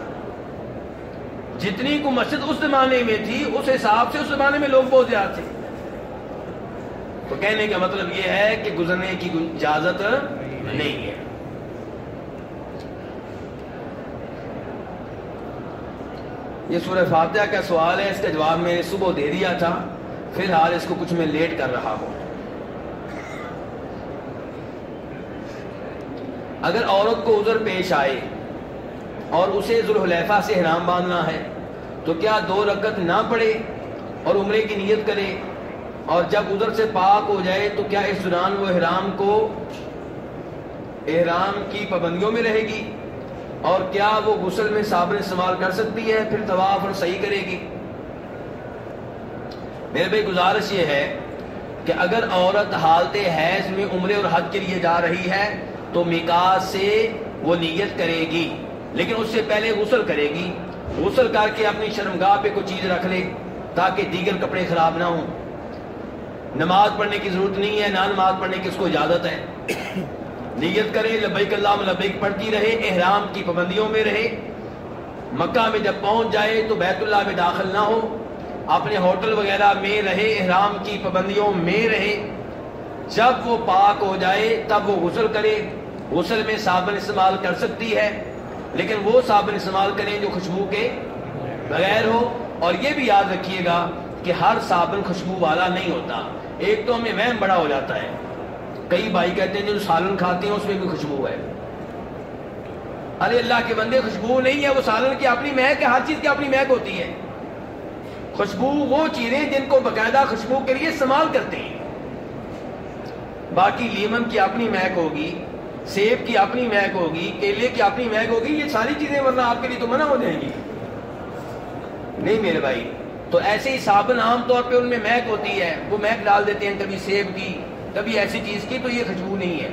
جتنی کو مسجد اس زمانے میں تھی، اس حساب سے اس زمانے میں لوگ بہت زیادہ تھے۔ تو کہنے کا مطلب یہ ہے کہ گزرنے کی اجازت نہیں ہے۔ یہ سورہ فاتحہ کا سوال ہے، اس کا جواب میں نے صبح دے دیا تھا۔ فی الحال اس کو کچھ میں لیٹ کر رہا ہوں۔ اگر عورت کو عذر پیش آئے اور اسے ذوالحلیفہ سے حرام باندھنا ہے، تو کیا دو رکعت نہ پڑے اور عمرے کی نیت کرے؟ اور جب ادھر سے پاک ہو جائے، تو کیا اس دوران وہ احرام کو احرام کی پابندیوں میں رہے گی؟ اور کیا وہ غسل میں صابن استعمال کر سکتی ہے، پھر طواف اور صحیح کرے گی؟ میرے بھائی، گزارش یہ ہے کہ اگر عورت حالت حیض میں عمرے اور حج کے لیے جا رہی ہے تو مکاس سے وہ نیت کرے گی، لیکن اس سے پہلے غسل کرے گی۔ غسل کر کے اپنی شرمگاہ پہ کوئی چیز رکھ لے تاکہ دیگر کپڑے خراب نہ ہوں۔ نماز پڑھنے کی ضرورت نہیں ہے، نہ نماز پڑھنے کی اس کو اجازت ہے۔ نیت کرے لبیک اللہ لبیک پڑھتی رہے، احرام کی پابندیوں میں رہے۔ مکہ میں جب پہنچ جائے تو بیت اللہ میں داخل نہ ہو۔ اپنے ہوٹل وغیرہ میں رہے، احرام کی پابندیوں میں رہے۔ جب وہ پاک ہو جائے تب وہ غسل کرے۔ غسل میں صابن استعمال کر سکتی ہے، لیکن وہ صابن استعمال کریں جو خوشبو کے بغیر ہو۔ اور یہ بھی یاد رکھیے گا کہ ہر صابن خوشبو والا نہیں ہوتا۔ ایک تو ہمیں وہم بڑا ہو جاتا ہے۔ کئی بھائی کہتے ہیں جو سالن کھاتے ہیں، اس میں بھی خوشبو ہے۔ ارے اللہ کے بندے، خوشبو نہیں ہے، وہ سالن کی اپنی مہک ہے، ہر چیز کی اپنی مہک ہوتی ہے۔ خوشبو وہ چیزیں جن کو باقاعدہ خوشبو کے لیے استعمال کرتے ہیں۔ باقی لیمن کی اپنی مہک ہوگی، سیب کی اپنی مہک ہوگی، کیلے کی اپنی مہک ہوگی، یہ ساری چیزیں ورنہ آپ کے لیے تو منع ہو جائیں گی۔ نہیں میرے بھائی، تو ایسے ہی صابن عام طور پہ ان میں مہک ہوتی ہے، وہ مہک ڈال دیتے ہیں کبھی سیب کی، کبھی ایسی چیز کی، تو یہ خوشبو نہیں ہے۔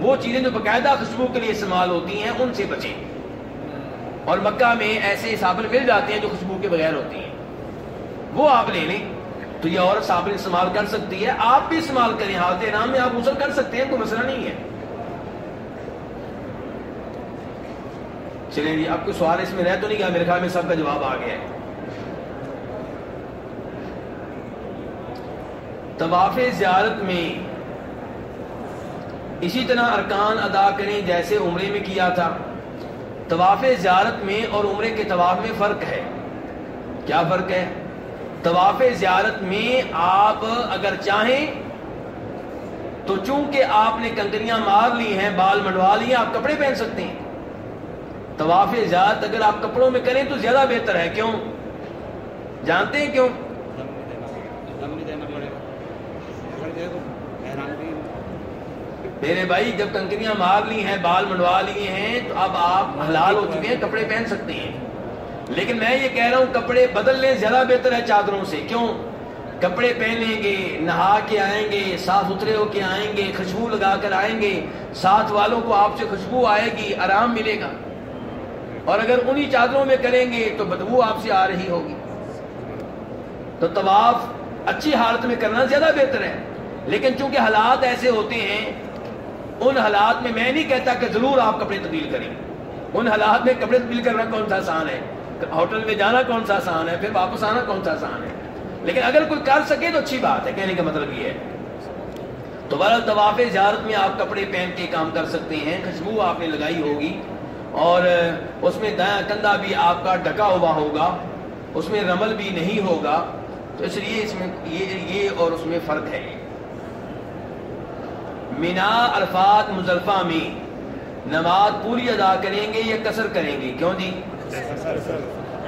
وہ چیزیں جو باقاعدہ خوشبو کے لیے استعمال ہوتی ہیں، ان سے بچیں۔ اور مکہ میں ایسے صابن مل جاتے ہیں جو خوشبو کے بغیر ہوتی ہیں۔ وہ آپ لے لیں۔ تو یہ عورت صابن استعمال کر سکتی ہے، آپ بھی استعمال کریں، حالت نام میں آپ غسل کر سکتے ہیں، کوئی مسئلہ نہیں ہے۔ چلیں جی آپ کو سوال اس میں رہ تو نہیں گیا، میرے خیال میں سب کا جواب آ گیا ہے۔ طواف زیارت میں اسی طرح ارکان ادا کریں جیسے عمرے میں کیا تھا۔ طواف زیارت میں اور عمرے کے طواف میں فرق ہے۔ کیا فرق ہے؟ طواف زیارت میں آپ اگر چاہیں تو چونکہ آپ نے کنکریاں مار لی ہیں، بال منڈوا لی ہیں، آپ کپڑے پہن سکتے ہیں۔ طواف زیارت اگر آپ کپڑوں میں کریں تو زیادہ بہتر ہے۔ کیوں؟ جانتے ہیں کیوں؟ میرے بھائی، جب کنکریاں مار لی ہیں، بال منڈوا لیے ہیں تو اب آپ حلال ہو چکے ہیں، کپڑے پہن سکتے ہیں۔ لیکن میں یہ کہہ رہا ہوں کپڑے بدل لیں، زیادہ بہتر ہے چادروں سے۔ کیوں؟ کپڑے پہنیں گے، نہا کے آئیں گے، صاف ستھرے ہو کے آئیں گے، خوشبو لگا کر آئیں گے۔ ساتھ والوں کو آپ سے خوشبو آئے گی، آرام ملے گا۔ اور اگر انہی چادروں میں کریں گے تو بدبو آپ سے آ رہی ہوگی۔ تو طواف اچھی حالت میں کرنا زیادہ بہتر ہے۔ لیکن چونکہ حالات ایسے ہوتے ہیں، ان حالات میں میں نہیں کہتا کہ ضرور آپ کپڑے تبدیل کریں۔ ان حالات میں کپڑے تبدیل کرنا کون سا آسان ہے؟ ہوٹل میں جانا کون سا آسان ہے، پھر واپس آنا کون سا آسان ہے؟ لیکن اگر کوئی کر سکے تو اچھی بات ہے، کہنے کا مطلب یہ ہے۔ تو بہرحال طواف زیارت میں آپ کپڑے پہن کے کام کر سکتے ہیں، خوشبو آپ نے لگائی ہوگی۔ اور اس میں دایاں کندھا بھی آپ کا ڈکا ہوا ہوگا، اس میں رمل بھی نہیں ہوگا۔ تو اس لیے اس میں یہ یہ اور اس میں فرق ہے۔ مینا عرفات مزلفہ میں نماز پوری ادا کریں گے یا کسر کریں گے؟ کیوں جی؟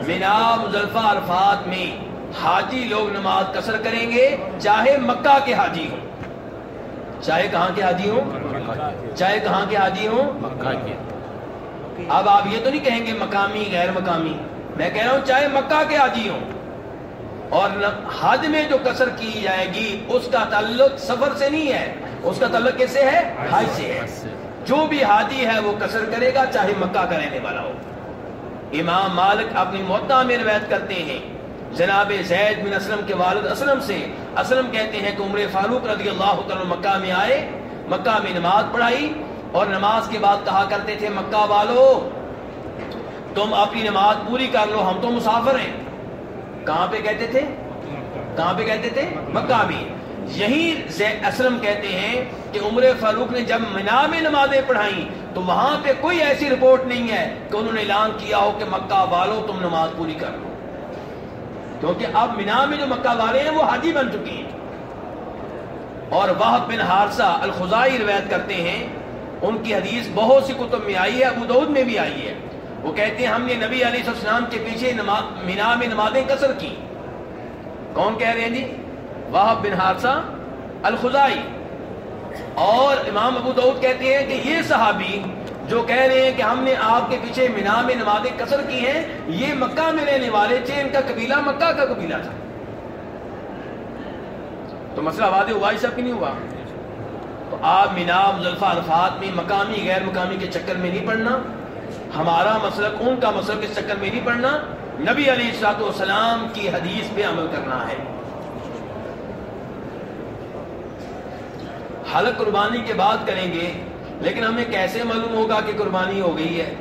مینا مزلفہ عرفات میں حاجی لوگ نماز کسر کریں گے چاہے مکہ کے حاجی ہوں۔ چاہے کہاں کے حاجی ہوں؟ چاہے کہاں کے حاجی ہوں؟ اب آپ یہ تو نہیں کہیں گے مقامی غیر مقامی۔ میں کہہ رہا ہوں چاہے مکہ کے حاجی ہوں۔ اور حج میں جو کسر کی جائے گی اس کا تعلق سفر سے نہیں ہے۔ اس کا تعلق کیسے ہے؟ حج سے ہے۔ جو بھی حاجی ہے وہ کسر کرے گا چاہے مکہ کا رہنے والا ہو۔ امام مالک اپنی موتا میں روایت کرتے ہیں۔ جناب زید بن اسلم کے والد اسلم سے اسلم کہتے ہیں کہ عمر فاروق رضی اللہ تعالی مکہ میں آئے، مکہ میں نماز پڑھائی اور نماز کے بعد کہا کرتے تھے، مکہ والو، تم اپنی نماز پوری کر لو، ہم تو مسافر ہیں۔ کہاں پہ کہتے تھے؟ کہاں پہ کہتے تھے؟ مکہ میں۔ یہی اسلم کہتے ہیں کہ عمر فاروق نے جب منا میں نمازیں پڑھائیں تو وہاں پہ کوئی ایسی رپورٹ نہیں ہے کہ انہوں نے اعلان کیا ہو کہ مکہ والو تم نماز پوری کر لو۔ کیونکہ اب مینا میں جو مکہ والے ہیں وہ حاجی بن چکی ہیں۔ اور وہ بن حادثہ الخزائی روایت کرتے ہیں، ان کی حدیث بہت سی کتب میں آئی ہے، ابو دعود میں بھی آئی ہے۔ وہ کہتے ہیں، ہم نے نبی علیہ السلام کے پیچھے مینا میں نمازیں کثر کی کون کہہ رہے ہیں جی؟ وہ بن حادثہ الخزائی۔ اور امام ابو دعود کہتے ہیں کہ یہ صحابی جو کہہ رہے ہیں کہ ہم نے آپ کے پیچھے مینا میں نمازیں کثر کی ہیں، یہ مکہ میں رہنے والے تھے، ان کا قبیلہ مکہ کا قبیلہ تھا۔ تو مسئلہ واضح ہوا ہی سب کی نہیں ہوا؟ تو آپ مینا مزلفہ عرفات میں مقامی، غیر مقامی کے چکر میں نہیں پڑھنا۔ ہمارا مسلک، ان کا مسلک اس چکر میں نہیں پڑھنا۔ نبی علیہ السلاط والسلام کی حدیث پہ عمل کرنا ہے۔ حلق قربانی کے بعد کریں گے، لیکن ہمیں کیسے معلوم ہوگا کہ قربانی ہو گئی ہے؟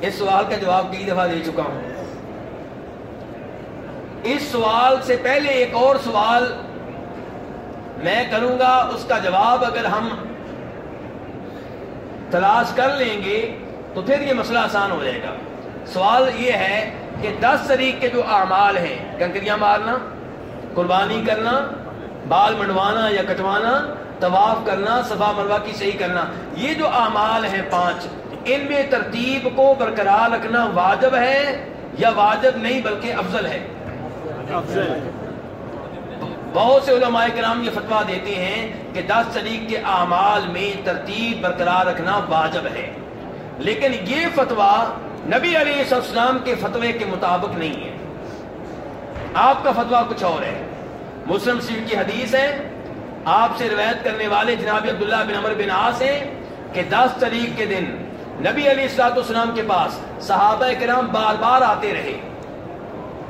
اس سوال کا جواب کئی دفعہ دے چکا ہوں۔ اس سوال سے پہلے ایک اور سوال میں کروں گا، اس کا جواب اگر ہم تلاش کر لیں گے تو پھر یہ مسئلہ آسان ہو جائے گا۔ سوال یہ ہے کہ دس طریق کے جو اعمال ہیں، کنکریاں مارنا، قربانی کرنا بال منڈوانا یا کٹوانا طواف کرنا صفا مروا کی صحیح کرنا یہ جو اعمال ہیں پانچ ان میں ترتیب کو برقرار رکھنا واجب ہے یا واجب نہیں بلکہ افضل ہے؟ بہت سے علماء کرام یہ فتویٰ دیتے ہیں کہ دس طریق کے اعمال میں ترتیب برقرار رکھنا واجب ہے۔ لیکن یہ فتویٰ نبی علیہ السلام کے فتوے کے مطابق نہیں ہے۔ آپ کا فتویٰ کچھ اور ہے۔ مسلم شریف کی حدیث ہے، آپ سے روایت کرنے والے جناب عبداللہ بن عمر بن عاص ہیں کہ دس طریق کے دن نبی علیہ السلاط اسلام کے پاس صحابہ کرام بار بار آتے رہے۔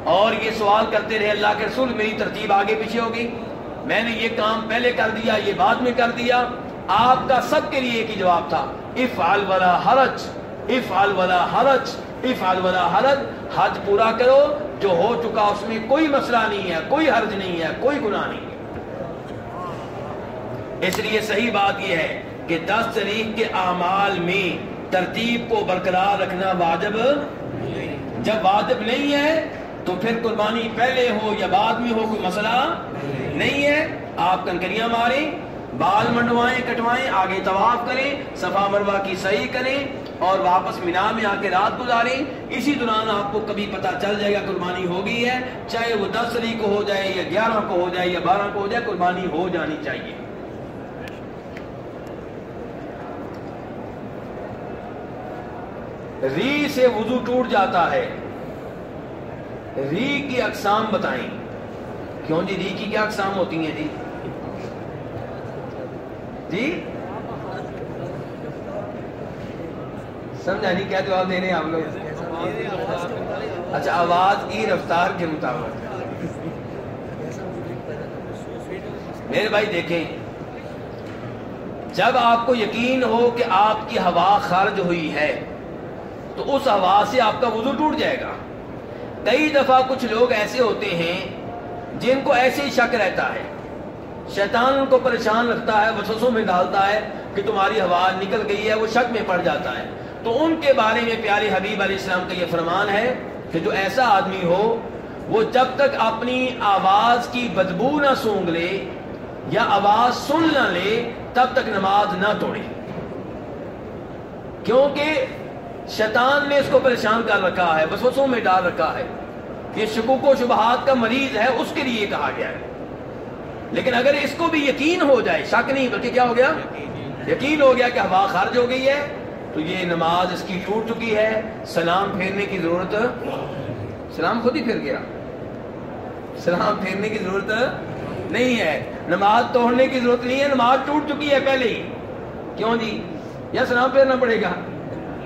اور یہ سوال کرتے رہے، اللہ کے رسول، میری ترتیب آگے پیچھے ہوگی۔ میں نے یہ کام پہلے کر دیا، یہ بعد میں کر دیا۔ آپ کا سب کے لیے ایک ہی جواب تھا افعال ولا حرج افعال ولا حرج افعال ولا حرج۔ حج پورا کرو جو ہو چکا اس میں کوئی مسئلہ نہیں ہے، کوئی حرج نہیں ہے، کوئی گناہ نہیں ہے۔ اس لیے صحیح بات یہ ہے کہ دس طریق کے اعمال میں ترتیب کو برقرار رکھنا واجب جب واجب نہیں ہے تو پھر قربانی پہلے ہو یا بعد میں ہو کوئی مسئلہ نہیں ہے۔ آپ کنکریاں ماریں، بال منڈوائیں، کٹوائیں، آگے طواف کریں، صفا مروا کی صحیح کریں۔ اور واپس مینا میں آ کے رات گزاریں۔ اسی دوران آپ کو کبھی پتا چل جائے گا قربانی ہو گئی ہے، چاہے وہ دس تاریخ کو ہو جائے یا گیارہ کو ہو جائے یا بارہ کو ہو جائے، قربانی ہو جانی چاہیے۔ ری سے وضو ٹوٹ جاتا ہے۔ ری کی اقسام بتائیں۔ کیوں جی؟ ری کی کیا اقسام ہوتی ہیں جی؟ جی؟ سمجھا نہیں، کیا جواب دے رہے ہیں آپ لوگ؟ اچھا آواز کی رفتار کے مطابق۔ میرے بھائی، دیکھیں۔ جب آپ کو یقین ہو کہ آپ کی ہوا خارج ہوئی ہے، تو اس ہوا سے آپ کا وضو ٹوٹ جائے گا۔ کئی دفعہ کچھ لوگ ایسے ہوتے ہیں جن کو ایسے ہی شک رہتا ہے۔ شیطان ان کو پریشان رکھتا ہے، وسوسوں میں ڈالتا ہے کہ تمہاری ہوا نکل گئی ہے، وہ شک میں پڑ جاتا ہے۔ تو ان کے بارے میں پیارے حبیب علیہ السلام کا یہ فرمان ہے کہ جو ایسا آدمی ہو وہ جب تک اپنی آواز کی بدبو نہ سونگ لے یا آواز سن نہ لے تب تک نماز نہ توڑے۔ کیونکہ شیطان نے اس کو پریشان کر رکھا ہے وسوسوں میں ڈال رکھا ہے۔ یہ شکوک و شبہات کا مریض ہے اس کے لیے کہا گیا ہے۔ لیکن اگر اس کو بھی یقین ہو جائے شک نہیں بلکہ کیا ہو گیا؟ یقین ہو گیا کہ ہوا خارج ہو گئی ہے۔ تو یہ نماز اس کی ٹوٹ چکی ہے، سلام پھیرنے کی ضرورت سلام خود ہی پھر گیا۔ سلام پھیرنے کی ضرورت نہیں ہے۔ نماز توڑنے کی ضرورت نہیں ہے، نماز ٹوٹ چکی ہے پہلے ہی۔ کیوں جی؟ یا سلام پھیرنا پڑے گا۔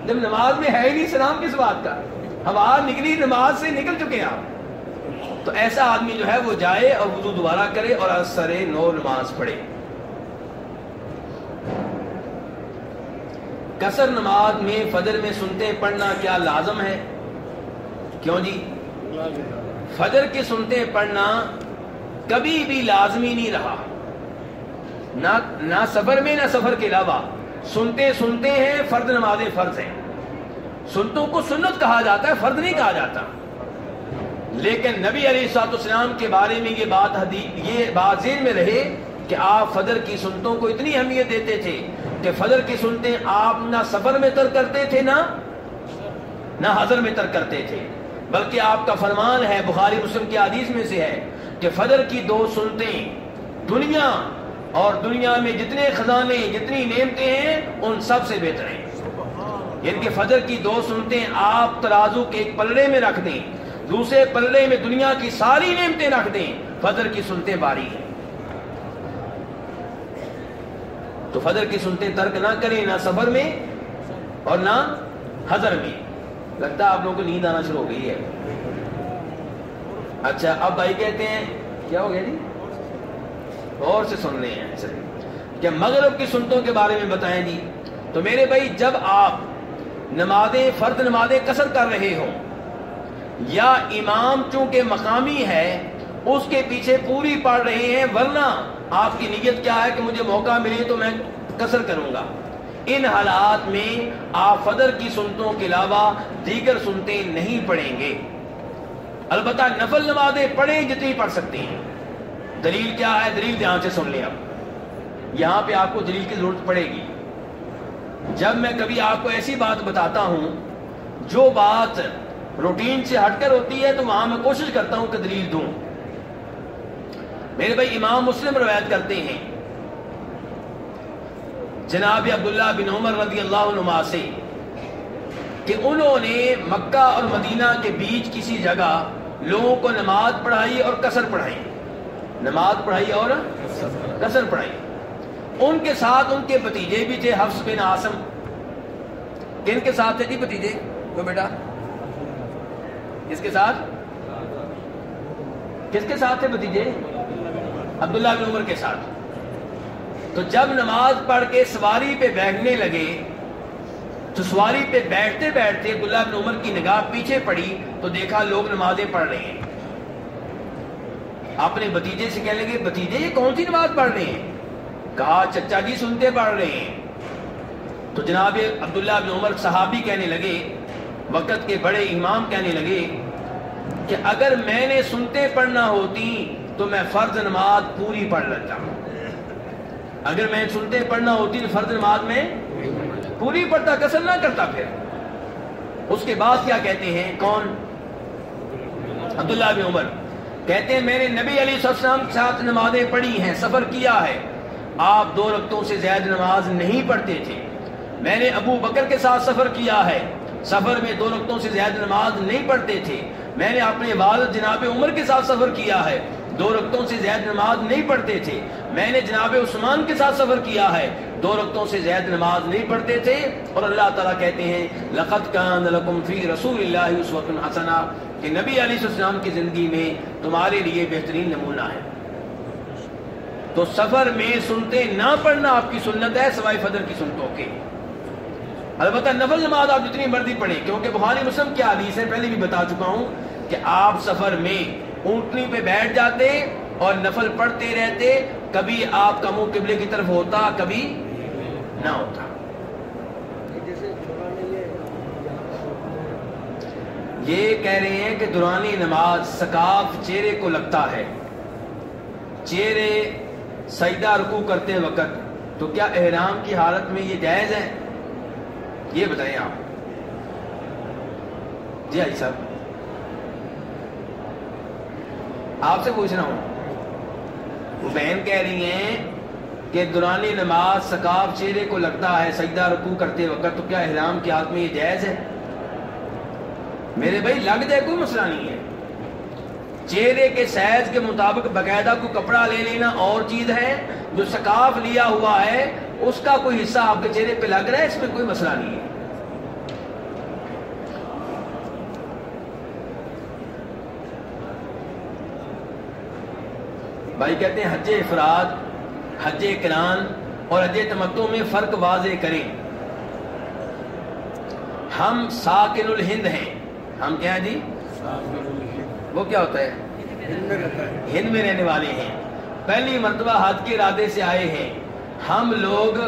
جب نماز میں ہے ہی نہیں سلام کس بات کا؟ ہوا نکلی، نماز سے نکل چکے ہیں آپ۔ تو ایسا آدمی جو ہے وہ جائے اور وضو دوبارہ کرے اور سر نو نماز پڑھے۔ کسر نماز میں فجر میں سنتے پڑھنا کیا لازم ہے؟ کیوں جی؟ فجر کے سنتے پڑھنا کبھی بھی لازمی نہیں رہا۔ نہ نہ سفر میں، نہ سفر کے علاوہ سنتے سنتے ہیں، فرد نمازیں فرض ہیں۔ سنتوں کو سنت کہا جاتا ہے، فرد نہیں کہا جاتا۔ لیکن نبی علیہ سات اسلام کے بارے میں یہ بات حدیث یہ بات ذہن میں رہے کہ آپ فجر کی سنتوں کو اتنی اہمیت دیتے تھے کہ فجر کی سنتے آپ نہ سفر میں تر کرتے تھے، نہ نہ حضر میں تر کرتے تھے۔ بلکہ آپ کا فرمان ہے، بخاری مسلم کی حدیث میں سے ہے کہ فجر کی دو سنتے دنیا اور دنیا میں جتنے خزانے، جتنی نعمتیں ہیں، ان سب سے بہتر ہیں۔ ان یعنی کے فجر کی دو سنتے آپ ترازو کے ایک پلڑے میں رکھ دیں، دوسرے پلڑے میں دنیا کی ساری نعمتیں رکھ دیں، فجر کی سنتے باری ہیں۔ تو فجر کی سنتے ترک نہ کریں، نہ سفر میں اور نہ حضر میں۔ لگتا ہے آپ لوگوں کو نیند آنا شروع ہو گئی ہے۔ اچھا اب بھائی کہتے ہیں، کیا ہو گیا جی؟ اور سے سن رہے ہیں کہ مغرب کی سنتوں کے بارے میں بتائیں جی۔ تو میرے بھائی، جب آپ نمازیں، فرد نمازیں کثر کر رہے ہوں، یا امام چونکہ مقامی ہے، اس کے پیچھے پوری پڑھ رہے ہیں، ورنہ آپ کی نیت کیا ہے کہ مجھے موقع ملے تو میں کثر کروں گا۔ ان حالات میں آپ فدر کی سنتوں کے علاوہ دیگر سنتے نہیں پڑھیں گے۔ البتہ نفل نمازیں پڑھیں جتنی پڑھ سکتے ہیں۔ دلیل کیا ہے؟ دلیل دھیان سے سن لیں اب یہاں پہ آپ کو دلیل کی ضرورت پڑے گی۔ جب میں کبھی آپ کو ایسی بات بتاتا ہوں، جو بات روٹین سے ہٹ کر ہوتی ہے تو وہاں میں کوشش کرتا ہوں کہ دلیل دوں۔ میرے بھائی امام مسلم روایت کرتے ہیں۔ جناب عبداللہ بن عمر رضی اللہ عنہ سے کہ انہوں نے مکہ اور مدینہ کے بیچ کسی جگہ لوگوں کو نماز پڑھائی اور کثر پڑھائی۔ نماز پڑھائی اور کثر پڑھائی۔ ان کے ساتھ ان کے بتیجے بھی تھے حفظ بن آسم کن کے ساتھ تھے جی بتیجے کو بیٹا؟ کس کے ساتھ؟ کس کے ساتھ تھے بتیجے عبداللہ بن عمر کے ساتھ۔ تو جب نماز پڑھ کے سواری پہ بیٹھنے لگے، تو سواری پہ بیٹھتے بیٹھتے عبداللہ بن عمر کی نگاہ پیچھے پڑی تو دیکھا لوگ نمازیں پڑھ رہے ہیں۔ اپنے بتیجے سے کہنے لگے بتیجے یہ کون سی نماز پڑھ رہے ہیں؟ کہا، چچا جی سنتے پڑھ رہے ہیں۔ تو جناب عبداللہ بن عمر صحابی کہنے لگے، وقت کے بڑے امام کہنے لگے کہ اگر میں نے سنتے پڑھنا ہوتی تو میں فرض نماز پوری پڑھ لیتا ہوں۔ اگر میں سنتے پڑھنا ہوتی تو فرض نماز میں پوری پڑھتا کسر نہ کرتا پھر۔ اس کے بعد کیا کہتے ہیں؟ کون؟ عبداللہ بن عمر۔ کہتے ہیں میں نے نبی علی السلام کے ساتھ نمازیں پڑھی ہیں، سفر کیا ہے۔ آپ دو رقطوں سے زیادہ نماز نہیں پڑھتے تھے۔ میں نے ابو بکر کے ساتھ سفر کیا ہے۔ سفر میں دو رقطوں سے زیادہ نماز نہیں پڑھتے تھے۔ میں نے اپنے والد جناب عمر کے ساتھ سفر کیا ہے۔ دو رقطوں سے زیادہ نماز نہیں پڑھتے تھے۔ میں نے جناب عثمان کے ساتھ سفر کیا ہے۔ دو رقطوں سے زیادہ نماز نہیں پڑھتے تھے اور اللہ تعالیٰ کہتے ہیں لقت کان لکم فی رسول اللہ اس وقت حسنا کہ نبی علیہ السلام کی زندگی میں تمہارے لیے بہترین نمونہ ہے۔ تو سفر میں سنتے نہ پڑھنا آپ کی سنت ہے، سوائے فدر کی سنتوں کے۔ البتہ نفل نماز آپ جتنی مرضی پڑھیں، کیونکہ بخاری مسلم کیا حدیث ہے، پہلے بھی بتا چکا ہوں کہ آپ سفر میں اونٹنی پہ بیٹھ جاتے اور نفل پڑھتے رہتے، کبھی آپ کا منہ قبلے کی طرف ہوتا، کبھی نہ ہوتا۔ یہ کہہ رہے ہیں کہ دورانی نماز سکاف چہرے کو لگتا ہے۔ چہرے سجدہ رکو کرتے وقت، تو کیا احرام کی حالت میں یہ جائز ہے؟ یہ بتائیں آپ۔ جی آئی صاحب۔ آپ سے پوچھ رہا ہوں۔ وہ بہن کہہ رہی ہیں کہ دورانی نماز سکاف چہرے کو لگتا ہے، سجدہ رکو کرتے وقت تو کیا احرام کی حالت میں یہ جائز ہے؟ میرے بھائی، لگ جائے کوئی مسئلہ نہیں ہے۔ چہرے کے سیز کے مطابق باقاعدہ کو کپڑا لے لینا اور چیز ہے جو سکاف لیا ہوا ہے، اس کا کوئی حصہ آپ کے چہرے پہ لگ رہا ہے؟ اس میں کوئی مسئلہ نہیں ہے۔ بھائی کہتے ہیں حج افراد حج کران اور حج تمتوں میں فرق واضح کریں۔ ہم ساکن الہند ہیں۔ ہم کیا ہیں جی؟ وہ کیا ہوتا ہے۔ ہند میں رہنے والے ہیں۔ پہلی مرتبہ حج کے ارادے سے آئے ہیں۔ ہم لوگ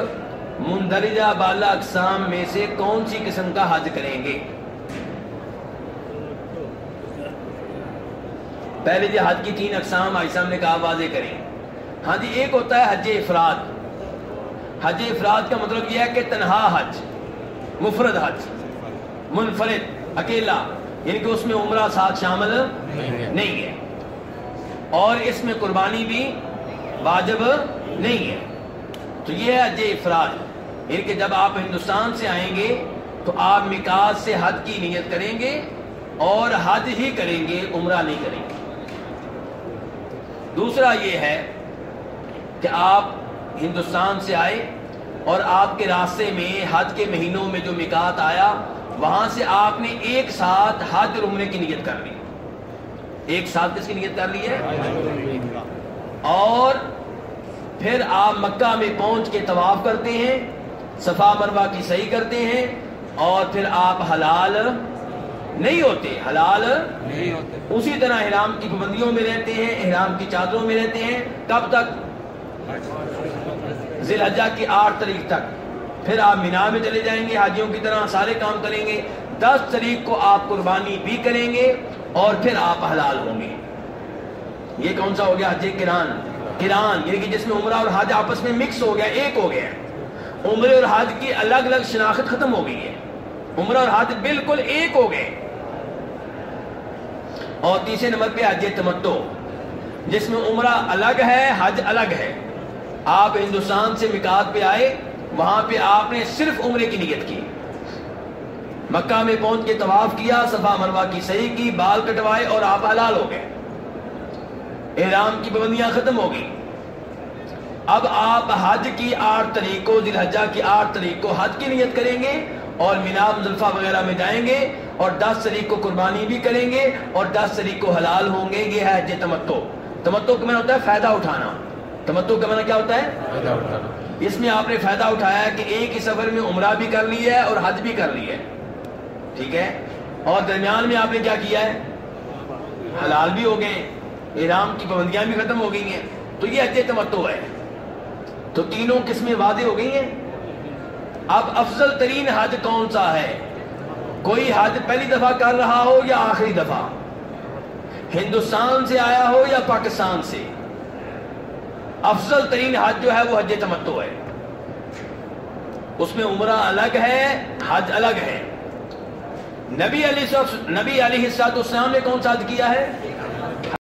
مندرجہ بالا اقسام میں سے کون سی قسم کا حج کریں گے؟ پہلے جی حج کی تین اقسام آئی صاحب نے کہا واضح کریں۔ ہاں جی ایک ہوتا ہے حج افراد۔ حج افراد کا مطلب یہ ہے کہ تنہا حج، مفرد حج، منفرد، اکیلا۔ یعنی کہ اس میں عمرہ ساتھ شامل نہیں ہے۔ اور اس میں قربانی بھی واجب نہیں ہے۔ تو یہ ہے حج افراد۔ یعنی کہ جب آپ ہندوستان سے آئیں گے، تو آپ مکاس سے حج کی نیت کریں گے اور حج ہی کریں گے، عمرہ نہیں کریں گے۔ دوسرا یہ ہے کہ آپ ہندوستان سے آئے اور آپ کے راستے میں حج کے مہینوں میں جو مکات آیا، وہاں سے آپ نے ایک ساتھ حج اور عمرے کی نیت کر لی۔ ایک ساتھ کس کی نیت کر لی ہے؟ اور پھر آپ مکہ میں پہنچ کے طواف کرتے ہیں، صفا مروا کی صحیح کرتے ہیں اور پھر آپ حلال نہیں ہوتے حلال نہیں ہوتے۔ اسی طرح احرام کی پابندیوں میں رہتے ہیں احرام کی چادروں میں رہتے ہیں کب تک ذی الحجہ کی آٹھ تاریخ تک۔ پھر آپ مینا میں چلے جائیں گے حاجیوں کی طرح سارے کام کریں گے۔ دس تاریخ کو آپ قربانی بھی کریں گے اور پھر آپ حلال ہوں گے۔ یہ کون سا ہو گیا حج کران؟ کران یعنی کہ جس میں عمرہ اور حج آپس میں مکس ہو گیا ایک ہو گیا۔ عمرے اور حج کی الگ الگ شناخت ختم ہو گئی ہے۔ عمرہ اور حج بالکل ایک ہو گئے۔ اور تیسرے نمبر پہ حج تمتو، جس میں عمرہ الگ ہے، حج الگ ہے۔ آپ ہندوستان سے مکات پہ آئے، وہاں پہ آپ نے صرف عمرے کی نیت کی۔ مکہ میں پہنچ کے طواف کیا، صفا مروا کی صحیح کی، بال کٹوائے اور آپ حلال ہو گئے۔ احرام کی پابندیاں ختم ہو گئی اب آپ حج کی آٹھ تاریخ کو دل حجہ کی آٹھ تاریخ کو حج کی نیت کریں گے اور مینا مزلفہ وغیرہ میں جائیں گے۔ اور دس تاریخ کو قربانی بھی کریں گے اور دس تاریخ کو حلال ہوں گے یہ ہے حج تمتو۔ تمتو کا معنی ہوتا ہے فائدہ اٹھانا۔ تمتو کا معنی کیا ہوتا ہے؟ اس میں آپ نے فائدہ اٹھایا کہ ایک ہی سفر میں عمرہ بھی کر لی ہے اور حج بھی کر لی ہے۔ ٹھیک ہے؟ اور درمیان میں آپ نے کیا کیا ہے؟ حلال بھی ہو گئے۔ احرام کی پابندیاں بھی ختم ہو گئی ہیں۔ تو یہ حج تمتو ہے۔ تو تینوں قسمیں واضح ہو گئی ہیں۔ اب افضل ترین حج کون سا ہے؟ کوئی حج پہلی دفعہ کر رہا ہو یا آخری دفعہ؟ ہندوستان سے آیا ہو یا پاکستان سے؟ افضل ترین حج جو ہے وہ حج تمتو ہے۔ اس میں عمرہ الگ ہے، حج الگ ہے۔ نبی علی نبی علی السلاط اسلام نے کون سا حج کیا ہے؟